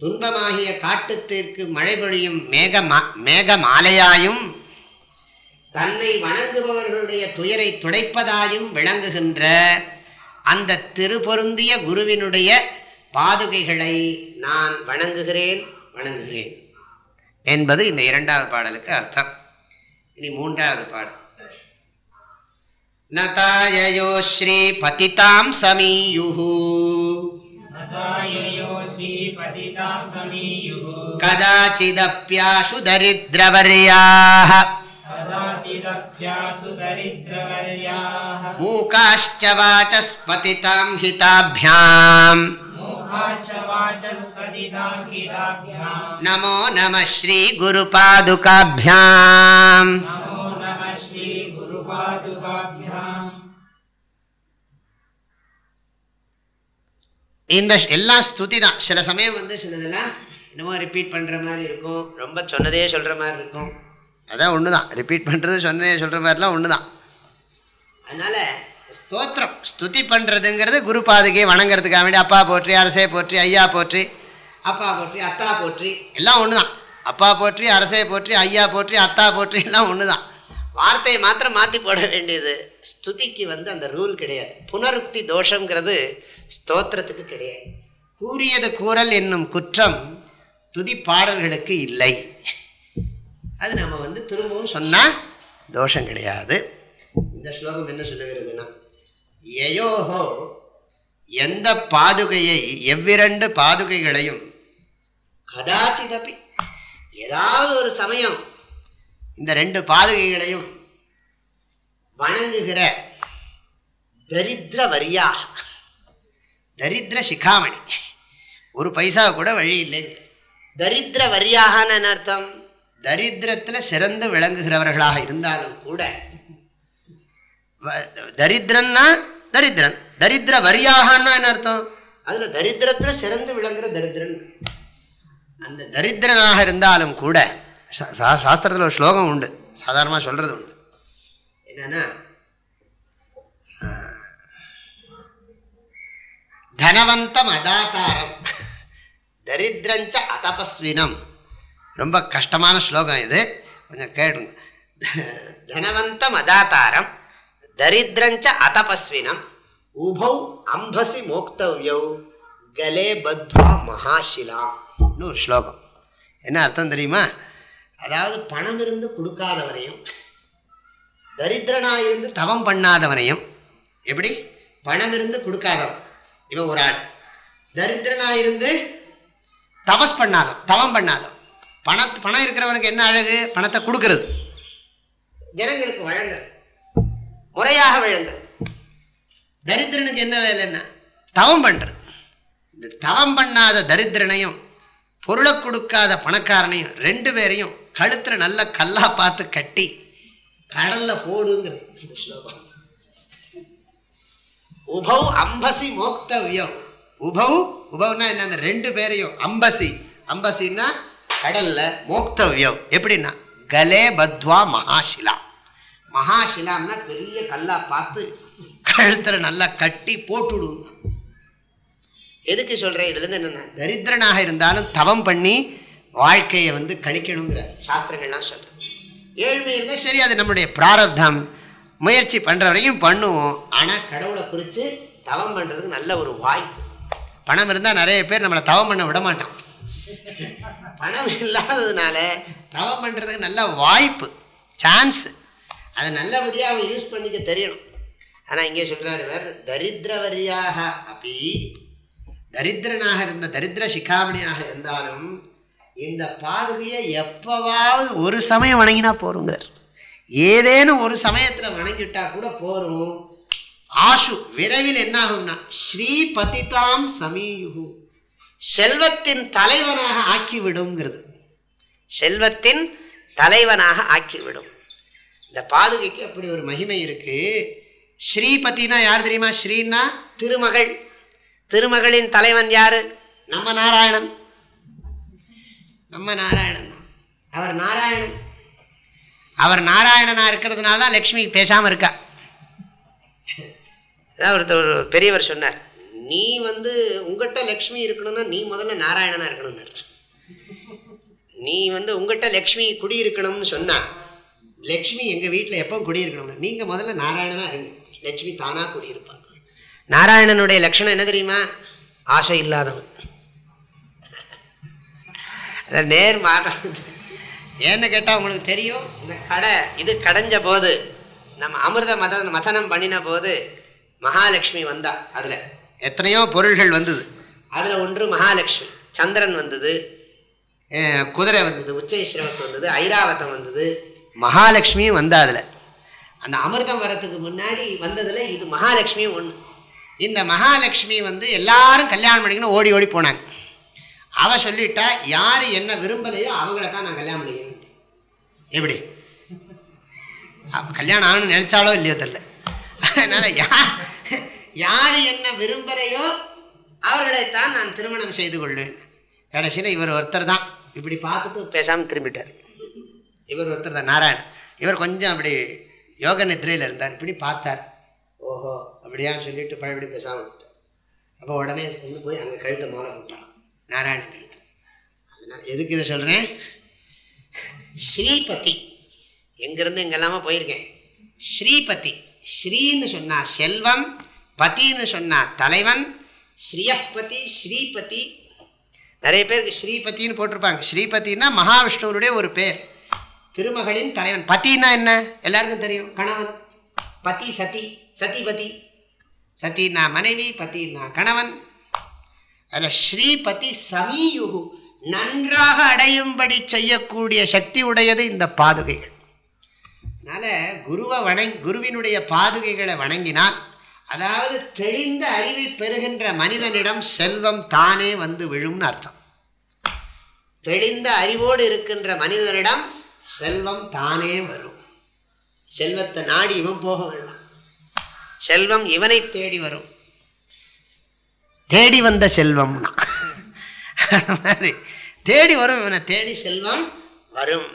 துன்பமாகிய காட்டுத்திற்கு மழை பொழியும் மேக மேக மாலையாயும் தன்னை வணங்குபவர்களுடைய துயரை துடைப்பதாயும் விளங்குகின்ற அந்த திருபொருந்திய குருவினுடைய பாதுகைகளை நான் வணங்குகிறேன் வணங்குகிறேன் என்பது இந்த இரண்டாவது பாடலுக்கு அர்த்தம். இனி மூன்றாவது பாடல். நதாயோ ஸ்ரீ பதிதாம் சமீயுஹூ. कदाचिदप्याशु दरिद्रवर्याः मूकाश्च वाचस्पतितां हिताभ्याम्। मोहाश्च वाचस्पतितां गिराभ्याम् नमो नमः श्रीगुरुपादुकाभ्याम् இந்த எல்லாம் ஸ்துதி தான். சில சமயம் வந்து சிலதெல்லாம் என்னமோ ரிப்பீட் பண்ணுற மாதிரி இருக்கும். ரொம்ப சொன்னதே சொல்கிற மாதிரி இருக்கும். அதான் ஒன்று தான் ரிப்பீட் பண்ணுறது சொன்னதே சொல்கிற மாதிரிலாம் ஒன்று தான் அதனால் ஸ்தோத்திரம். ஸ்துதி பண்ணுறதுங்கிறது குரு பாதுகையை வணங்குறதுக்காக வேண்டி அப்பா போற்றி அரசே போற்றி ஐயா போற்றி அப்பா போற்றி அத்தா போற்றி எல்லாம் ஒன்று தான் அப்பா போற்றி அரசே போற்றி ஐயா போற்றி அத்தா போற்றி எல்லாம் ஒன்று தான் வார்த்தையை மாத்திரம் மாற்றி போட வேண்டியது ஸ்துதிக்கு வந்து அந்த ரூல் கிடையாது. புனருக்தி தோஷங்கிறது ஸ்தோத்திரத்துக்கு கிடையாது. கூறியது கூறல் என்னும் குற்றம் துதி பாடல்களுக்கு இல்லை. அது நம்ம வந்து திரும்பவும் சொன்னால் தோஷம் கிடையாது. இந்த ஸ்லோகம் என்ன சொல்லுகிறதுனா எயோஹோ எந்த பாதுகையை எவ்விரண்டு பாதுகைகளையும் கதாச்சிதப்பி ஏதாவது ஒரு சமயம் இந்த ரெண்டு பாதுகைகளையும் வணங்குகிற தரித்திர வரியாக தரித்திர சிகாமணி. ஒரு பைசா கூட வழி இல்லைங்க தரித்திர வரியாகன்னு அர்த்தம்? தரித்திரத்தில் சிறந்து விளங்குகிறவர்களாக இருந்தாலும் கூட தரித்திரன்னா தரித்திரன். தரித்திர வரியாகன்னா என்ன அர்த்தம்? அதுல தரித்திரத்துல சிறந்து விளங்குற தரித்திரன். அந்த தரித்திரனாக இருந்தாலும் கூட சா- சாஸ்திரத்துல ஒரு ஸ்லோகம் உண்டு. சாதாரணமாக சொல்றது உண்டு. என்னன்னா தனவந்தம் அதாத்தாரம் தரித்திரஞ்ச அதபஸ்வினம் ரொம்ப கஷ்டமான ஸ்லோகம் இது. கொஞ்சம் கேட்டுங்க. தனவந்தம் அதாத்தாரம் தரித்திரஞ்ச அதபஸ்வினம் உபௌ அம்பசி மோக்தவ்யௌ கலே பத்வா மகாஷிலாம் ஒரு ஸ்லோகம். என்ன அர்த்தம் தெரியுமா? அதாவது பணம் இருந்து கொடுக்காதவரையும் தரித்திரனாயிருந்து தவம் பண்ணாதவனையும் எப்படி? பணம் இருந்து கொடுக்காதவன். இவன் ஒரு ஆள். தரித்திரனா இருந்து தபஸ் பண்ணாதவன் தவம் பண்ணாதவன். பண பணம் இருக்கிறவனுக்கு என்ன அழகு? பணத்தை கொடுக்கறது. ஜனங்களுக்கு வழங்குறது. முறையாக வழங்குறது. தரித்திரனுக்கு என்ன வேலைன்னா தவம் பண்றது. இந்த தவம் பண்ணாத தரித்திரனையும் பொருளை கொடுக்காத பணக்காரனையும் ரெண்டு பேரையும் கழுத்துல நல்ல கல்லா பார்த்து கட்டி கடல்ல போடுங்கிறது இந்த ஸ்லோகம். உபௌ அம்பசி மோக்தவ்யம் உபௌ உபௌனா என்ன? அந்த ரெண்டு பேரையும் அம்பசி. அம்பசின்னா கடல்ல மோக்தவ்யம் எப்படின்னா கலே பத்வா மகாஷிலா. மகாஷிலாம்னா பெரிய கல்லா பார்த்து கழுத்துல நல்லா கட்டி போட்டுடுவோம் எதுக்கு சொல்றேன்? இதுல இருந்து என்னன்னா தரித்திரனாக இருந்தாலும் தவம் பண்ணி வாழ்க்கையை வந்து கணிக்கணுங்கிற சாஸ்திரங்கள்லாம் சொல்றது. ஏழ்மை இருந்தால் சரி அது நம்முடைய பிராரப்தம். முயற்சி பண்ற வரைக்கும் பண்ணுவோம். ஆனா கடவுளை குறித்து தவம் பண்றதுக்கு நல்ல ஒரு வாய்ப்பு. பணம் இருந்தால் நிறைய பேர் நம்மளை தவம் பண்ண விட மாட்டான் பணம் இல்லாததுனால தவம் பண்றதுக்கு நல்ல வாய்ப்பு சான்ஸ். அதை நல்லபடியா அவன் யூஸ் பண்ணிக்க தெரியணும். ஆனா இங்கே சொல்றாரு வேற தரித்திரவரியாக அப்படி தரித்திரனாக இருந்த தரித்திர சிகாமணியாக இருந்தாலும் இந்த பாதுகையை எப்பவாவது ஒரு சமயம் வணங்கினா போருங்கிறார். ஏதேனும் ஒரு சமயத்தில் வணங்கிட்டா கூட போரும். ஆஷு விரைவில் என்ன ஆகும்னா ஸ்ரீபதிதாம் சமீயுகு. செல்வத்தின் தலைவனாக ஆக்கிவிடுங்கிறது செல்வத்தின் தலைவனாக ஆக்கிவிடும். இந்த பாதுகைக்கு அப்படி ஒரு மகிமை இருக்கு. ஸ்ரீபதினா யார் தெரியுமா? ஸ்ரீன்னா திருமகள். திருமகளின் தலைவன் யாரு? நம்ம நாராயணன். நம்ம நாராயணன் தான். அவர் நாராயணன். அவர் நாராயணனா இருக்கிறதுனால தான் லக்ஷ்மி பேசாமல் இருக்கா. அதான் ஒருத்தர் ஒரு பெரியவர் சொன்னார் நீ வந்து உங்ககிட்ட லக்ஷ்மி இருக்கணும்னா நீ முதல்ல நாராயணனா இருக்கணும்னார். நீ வந்து உங்கள்கிட்ட லக்ஷ்மி குடியிருக்கணும்னு சொன்னா லக்ஷ்மி எங்கள் வீட்டில் எப்போ குடியிருக்கணும்னா நீங்கள் முதல்ல நாராயணனா இருங்க லக்ஷ்மி தானா குடியிருப்பாங்க. நாராயணனுடைய லட்சணம் என்ன தெரியுமா? ஆசை இல்லாதவன். நேர் மாறாது ஏன்னு கேட்டால் உங்களுக்கு தெரியும் இந்த கடை இது கடைஞ்ச போது நம்ம அமிர்த மத மதனம் பண்ணின போது மகாலட்சுமி வந்தா அதில். எத்தனையோ பொருள்கள் வந்தது. அதில் ஒன்று மகாலட்சுமி சந்திரன் வந்தது குதிரை வந்தது உச்சை ஸ்ரவஸ் வந்தது ஐராவதம் வந்தது. மகாலட்சுமியும் வந்தா அதில். அந்த அமிர்தம் வரத்துக்கு முன்னாடி வந்ததில் இது மகாலட்சுமியும் ஒன்று இந்த மகாலட்சுமி வந்து எல்லாரும் கல்யாணம் பண்ணிக்கணும் ஓடி ஓடி போனாங்க. அவ சொல்லிட்டா யார் என்ன விரும்பலையோ அவங்கள தான் நான் கல்யாணம் பண்ணிக்கிறேன் எப்படி? கல்யாணம் ஆகணும்னு நினைச்சாலோ இல்லையோ தெரியல. அதனால யார் யார் என்ன விரும்பலையோ அவர்களைத்தான் நான் திருமணம் செய்து கொள்வேன். கடைசியில் இவர் ஒருத்தர் தான். இப்படி பார்த்துட்டு பேசாமல் திரும்பிட்டார். இவர் ஒருத்தர் தான் நாராயணன். இவர் கொஞ்சம் அப்படி யோக நித்ரையில் இருந்தார். இப்படி பார்த்தார். ஓஹோ அப்படியான்னு சொல்லிட்டு பழையபடி பேசாமல் விட்டார். அப்போ உடனே சென்று போய் அங்கே கழுத்தை மாற விட்டான் நாராயணன். கழுத்து அதனால் எதுக்கு இதை சொல்கிறேன் ஸ்ரீபதி. எங்கேருந்து இங்கெல்லாமல் போயிருக்கேன். ஸ்ரீபதி. ஸ்ரீன்னு சொன்னால் செல்வம் பத்தின்னு சொன்னால் தலைவன் ஸ்ரீயஸ்பதி ஸ்ரீபதி. நிறைய பேருக்கு ஸ்ரீபதின்னு போட்டிருப்பாங்க. ஸ்ரீபத்தின்னா மகாவிஷ்ணுவருடைய ஒரு பேர். திருமகளின் தலைவன். பத்தின்னா என்ன? எல்லாருக்கும் தெரியும். கணவன். பதி சதி. சதிபதி. சத்தின்னா மனைவி. பத்தின்னா கணவன். அதில் ஸ்ரீபதி சமீயுகு நன்றாக அடையும்படி செய்யக்கூடிய சக்தி உடையது இந்த பாதுகைகள். அதனால் குருவை வணங் குருவினுடைய பாதுகைகளை வணங்கினால் அதாவது தெளிந்த அறிவை பெறுகின்ற மனிதனிடம் செல்வம் தானே வந்து விழும்னு அர்த்தம். தெளிந்த அறிவோடு இருக்கின்ற மனிதனிடம் செல்வம் தானே வரும். செல்வத்தை நாடி இவன் போக வேண்டாம். செல்வம் இவனை தேடி வரும். தேடி வந்த செல்வம்னா அது மாதிரி. தேடி வரும் இவனை தேடி செல்வம் வரும்.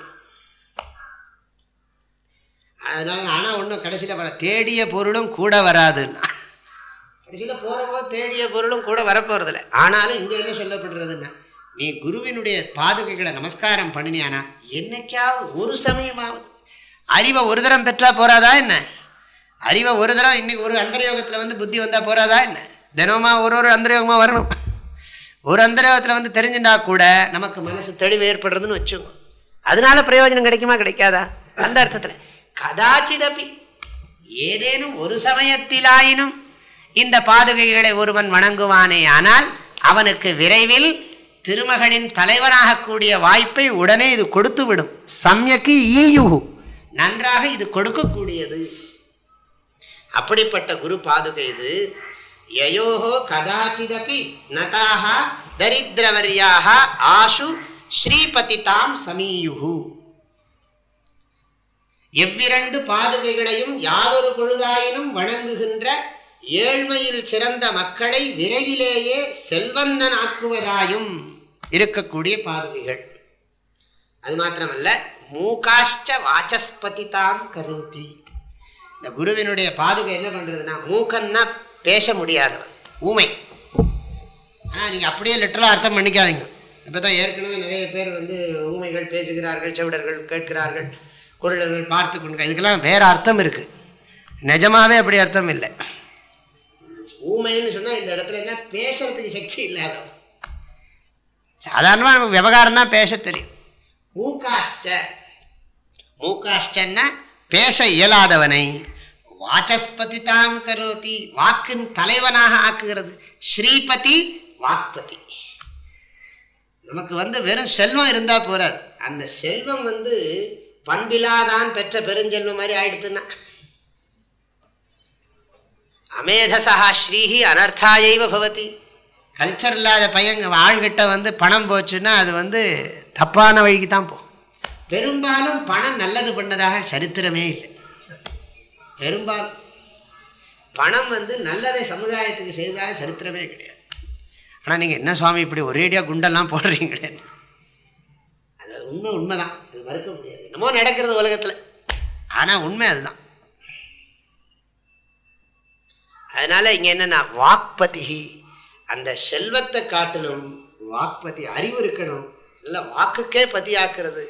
அதனால ஆனால் ஒன்றும் கடைசியில் வர தேடிய பொருளும் கூட வராதுன்னா. கடைசியில் போகிறப்போ தேடிய பொருளும் கூட வரப்போறதில்ல. ஆனாலும் இங்கே என்ன சொல்லப்படுறதுன்னா நீ குருவினுடைய பாதுகைகளை நமஸ்காரம் பண்ணினியானா என்னைக்காவது ஒரு சமயமாவது. அறிவை ஒரு தரம் பெற்றா போகிறாதா என்ன? அறிவை ஒரு தரம் இன்னைக்கு ஒரு அந்தரயோகத்தில் வந்து புத்தி வந்தால் போகிறாதா என்ன? தினமும் ஒரு ஒரு அந்தரயோகமாக வரணும். ஒரு அந்தரயோகத்தில் வந்து தெரிஞ்சுட்டா கூட நமக்கு மனசு தெளிவு ஏற்படுறதுன்னு வச்சுக்கோ. அதனால பிரயோஜனம் கிடைக்குமா கிடைக்காதா? அந்த அர்த்தத்தில். கதாச்சிதப்பி. ஏதேனும் ஒரு சமயத்திலாயினும் இந்த பாதுகைகளை ஒருவன் வணங்குவானே ஆனால் அவனுக்கு விரைவில் திருமகளின் தலைவனாகக்கூடிய வாய்ப்பை உடனே இது கொடுத்து விடும் சம்யக்கு ஈயுகு நன்றாக இது கொடுக்கக்கூடியது. அப்படிப்பட்ட குரு பாதுகை இது. யயோ கதாச்சிதபி நதாக தரித்திரவரியாக ஆஷு ஸ்ரீபதிதாம் சமீயுகு எவ்விரண்டு பாதுகைகளையும் யாதொரு பொழுதாயினும் வணங்குகின்ற ஏழ்மையில் சிறந்த மக்களை விரைவிலேயே செல்வந்தனாக்குவதாயும் இருக்கக்கூடிய பாதுகைகள். அது மாத்திரமல்ல மூகாஷ்ட வாச்சஸ்பதி தாம் கருதி. இந்த குருவினுடைய பாதுகை என்ன பண்றதுன்னா மூக்கன்னா பேச முடியாதவன். ஊமை. ஆனால் நீங்கள் அப்படியே லிட்டரலாக அர்த்தம் பண்ணிக்காதீங்க. இப்போ தான் ஏற்கனவே நிறைய பேர் வந்து ஊமைகள் பேசுகிறார்கள் செவிடர்கள் கேட்கிறார்கள் குரலர்கள் பார்த்து கொண்டு இதுக்கெல்லாம் வேற அர்த்தம் இருக்கு. நிஜமாவே அப்படி அர்த்தம் இல்லை. ஊமைன்னு சொன்னால் இந்த இடத்துல என்ன? பேசுறதுக்கு சக்தி இல்லாதவன். சாதாரணமாக நமக்கு விவகாரம் தான் பேச தெரியும். மூக்காஷ்ட. மூக்காஷ்டன்னா பேச இயலாதவனை. வாச்சஸ்பதி தாம் கரோதி வாக்கின் தலைவனாக ஆக்குகிறது ஸ்ரீபதி வாக்பதி நமக்கு வந்து வெறும் செல்வம் இருந்தால் போறாது. அந்த செல்வம் வந்து பண்பிலாதான் பெற்ற பெருஞ்செல்வம் மாதிரி ஆயிடுத்துன்னா. அமேதசா ஸ்ரீஹி அனர்த்தாயைவ பவதி. கல்ச்சர் இல்லாத பையன் ஆள்கிட்ட வந்து பணம் போச்சுன்னா அது வந்து தப்பான வழிக்கு தான் போகும். பெரும்பாலும் பணம் நல்லது பண்ணதாக சரித்திரமே இல்லை. பெரும்பாலும் பணம் வந்து நல்லதை சமுதாயத்துக்கு செய்ததாக சரித்திரமே கிடையாது. ஆனால் நீங்கள் என்ன சுவாமி இப்படி ஒரேடியாக குண்டெல்லாம் போடுறீங்களே? அது உண்மை உண்மை தான் அது மறுக்க முடியாது. என்னமோ நடக்கிறது உலகத்தில். ஆனால் உண்மை அதுதான். அதனால் இங்கே என்னன்னா வாக்பதிகி. அந்த செல்வத்தை காட்டிலும் வாக்பதி அறிவு இருக்கணும். இல்லை வாக்குக்கே பதியாக்குறது.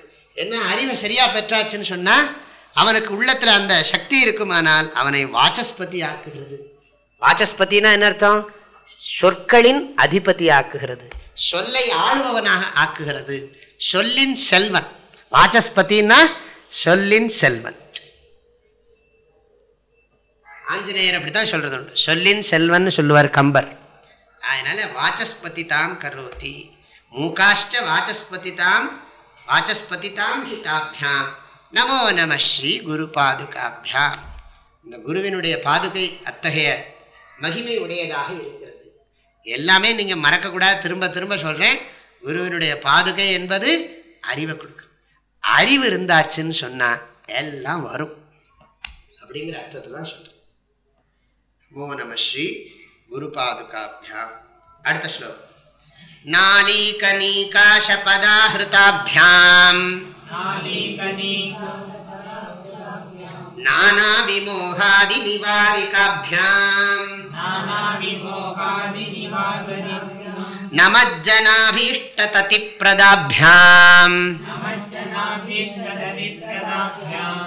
என்ன அறிவை சரியாக பெற்றாச்சுன்னு சொன்னால் அவனுக்கு உள்ளத்துல அந்த சக்தி இருக்குமானால் அவனை வாச்சஸ்பதி ஆக்குகிறது வாச்சஸ்பதினா என்ன அர்த்தம்? சொற்களின் அதிபதி ஆக்குகிறது சொல்லை ஆளுபவனாக ஆக்குகிறது. சொல்லின் செல்வன். வாச்சஸ்பதினா சொல்லின் செல்வன். ஆஞ்சநேயர் அப்படித்தான் சொல்றது உண்டு. சொல்லின் செல்வன் சொல்லுவார் கம்பர். அதனால வாச்சஸ்பதி தாம் கரோதி. மூகாஷ்ட வாச்சஸ்பதி தாம் வாச்சஸ்பதி தாம் ஹிதாபியாம். நமோ நம ஸ்ரீ குரு பாதுகாபியாம் இந்த குருவினுடைய பாதுகை அத்தகைய மகிமை உடையதாக இருக்கிறது. எல்லாமே நீங்கள் மறக்கக்கூடாது திரும்ப திரும்ப சொல்கிறேன் குருவினுடைய பாதுகை என்பது அறிவை கொடுக்குறது அறிவு இருந்தாச்சுன்னு சொன்னால் எல்லாம் வரும். அப்படிங்கிற அர்த்தத்தை தான் சொல்கிறேன் நமோ நம ஸ்ரீ குரு பாதுகாபியாம் அடுத்த ஸ்லோகம். நாளீகனீகாஷபதாஹிருதாபியாம் नानाविमोहादिनिवारिकाभ्याम्। नाविमोहादिनिवारिकाभ्याम् नमज्जनाभीष्टततिप्रदाभ्याम्।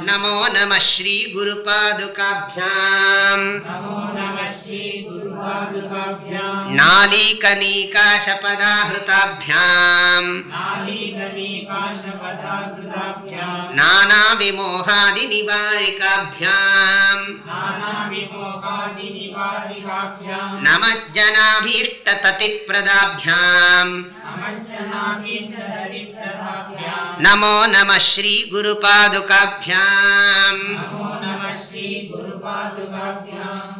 नमो नमः श्रीगुरुपादुकाभ्याम्। गुरुपादुकाभ्याम् नालीकनीकाशपदाहृताभ्याम्। नालीगणीकाशपदाकृताभ्याम् नानाविमोहादिनिवारिकाभ्याम्। नानाविमोहादिनिवारिकाभ्याम्। नमज्जनाभीष्टततिप्रदाभ्याम् नमज्जनाभीष्टदरिप्रदाभ्याम् नमो नमः श्रीगुरुपादुकाभ्याम् नमो नमः श्रीगुरुपादुकाभ्याम्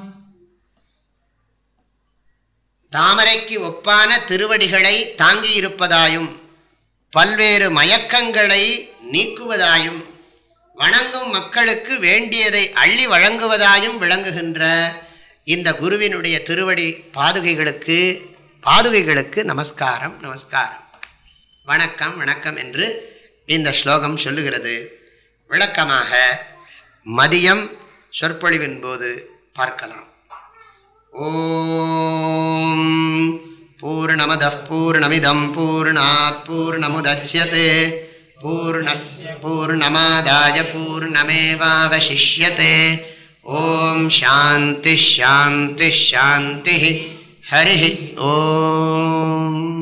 தாமரைக்கு ஒப்பான திருவடிகளை தாங்கியிருப்பதாயும் பல்வேறு மயக்கங்களை நீக்குவதாயும் வணங்கும் மக்களுக்கு வேண்டியதை அள்ளி வழங்குவதாயும் விளங்குகின்ற இந்த குருவினுடைய திருவடி பாதுகைகளுக்கு பாதுகைகளுக்கு நமஸ்காரம் நமஸ்காரம். வணக்கம் வணக்கம் என்று இந்த ஸ்லோகம் சொல்லுகிறது. விளக்கமாக மதியம் சொற்பொழிவின் போது பார்க்கலாம். ஓம் பூர்ணமத பூர்ணமிதம் பூர்ணாத் பூர்ணமுதட்சியதே பூர்ணஸ் பூர்ணமாதாய பூர்ணமேவாவசிஷ்யதே. ஓம் சாந்தி ஷாந்தி ஷாந்தி हरिः ओम्।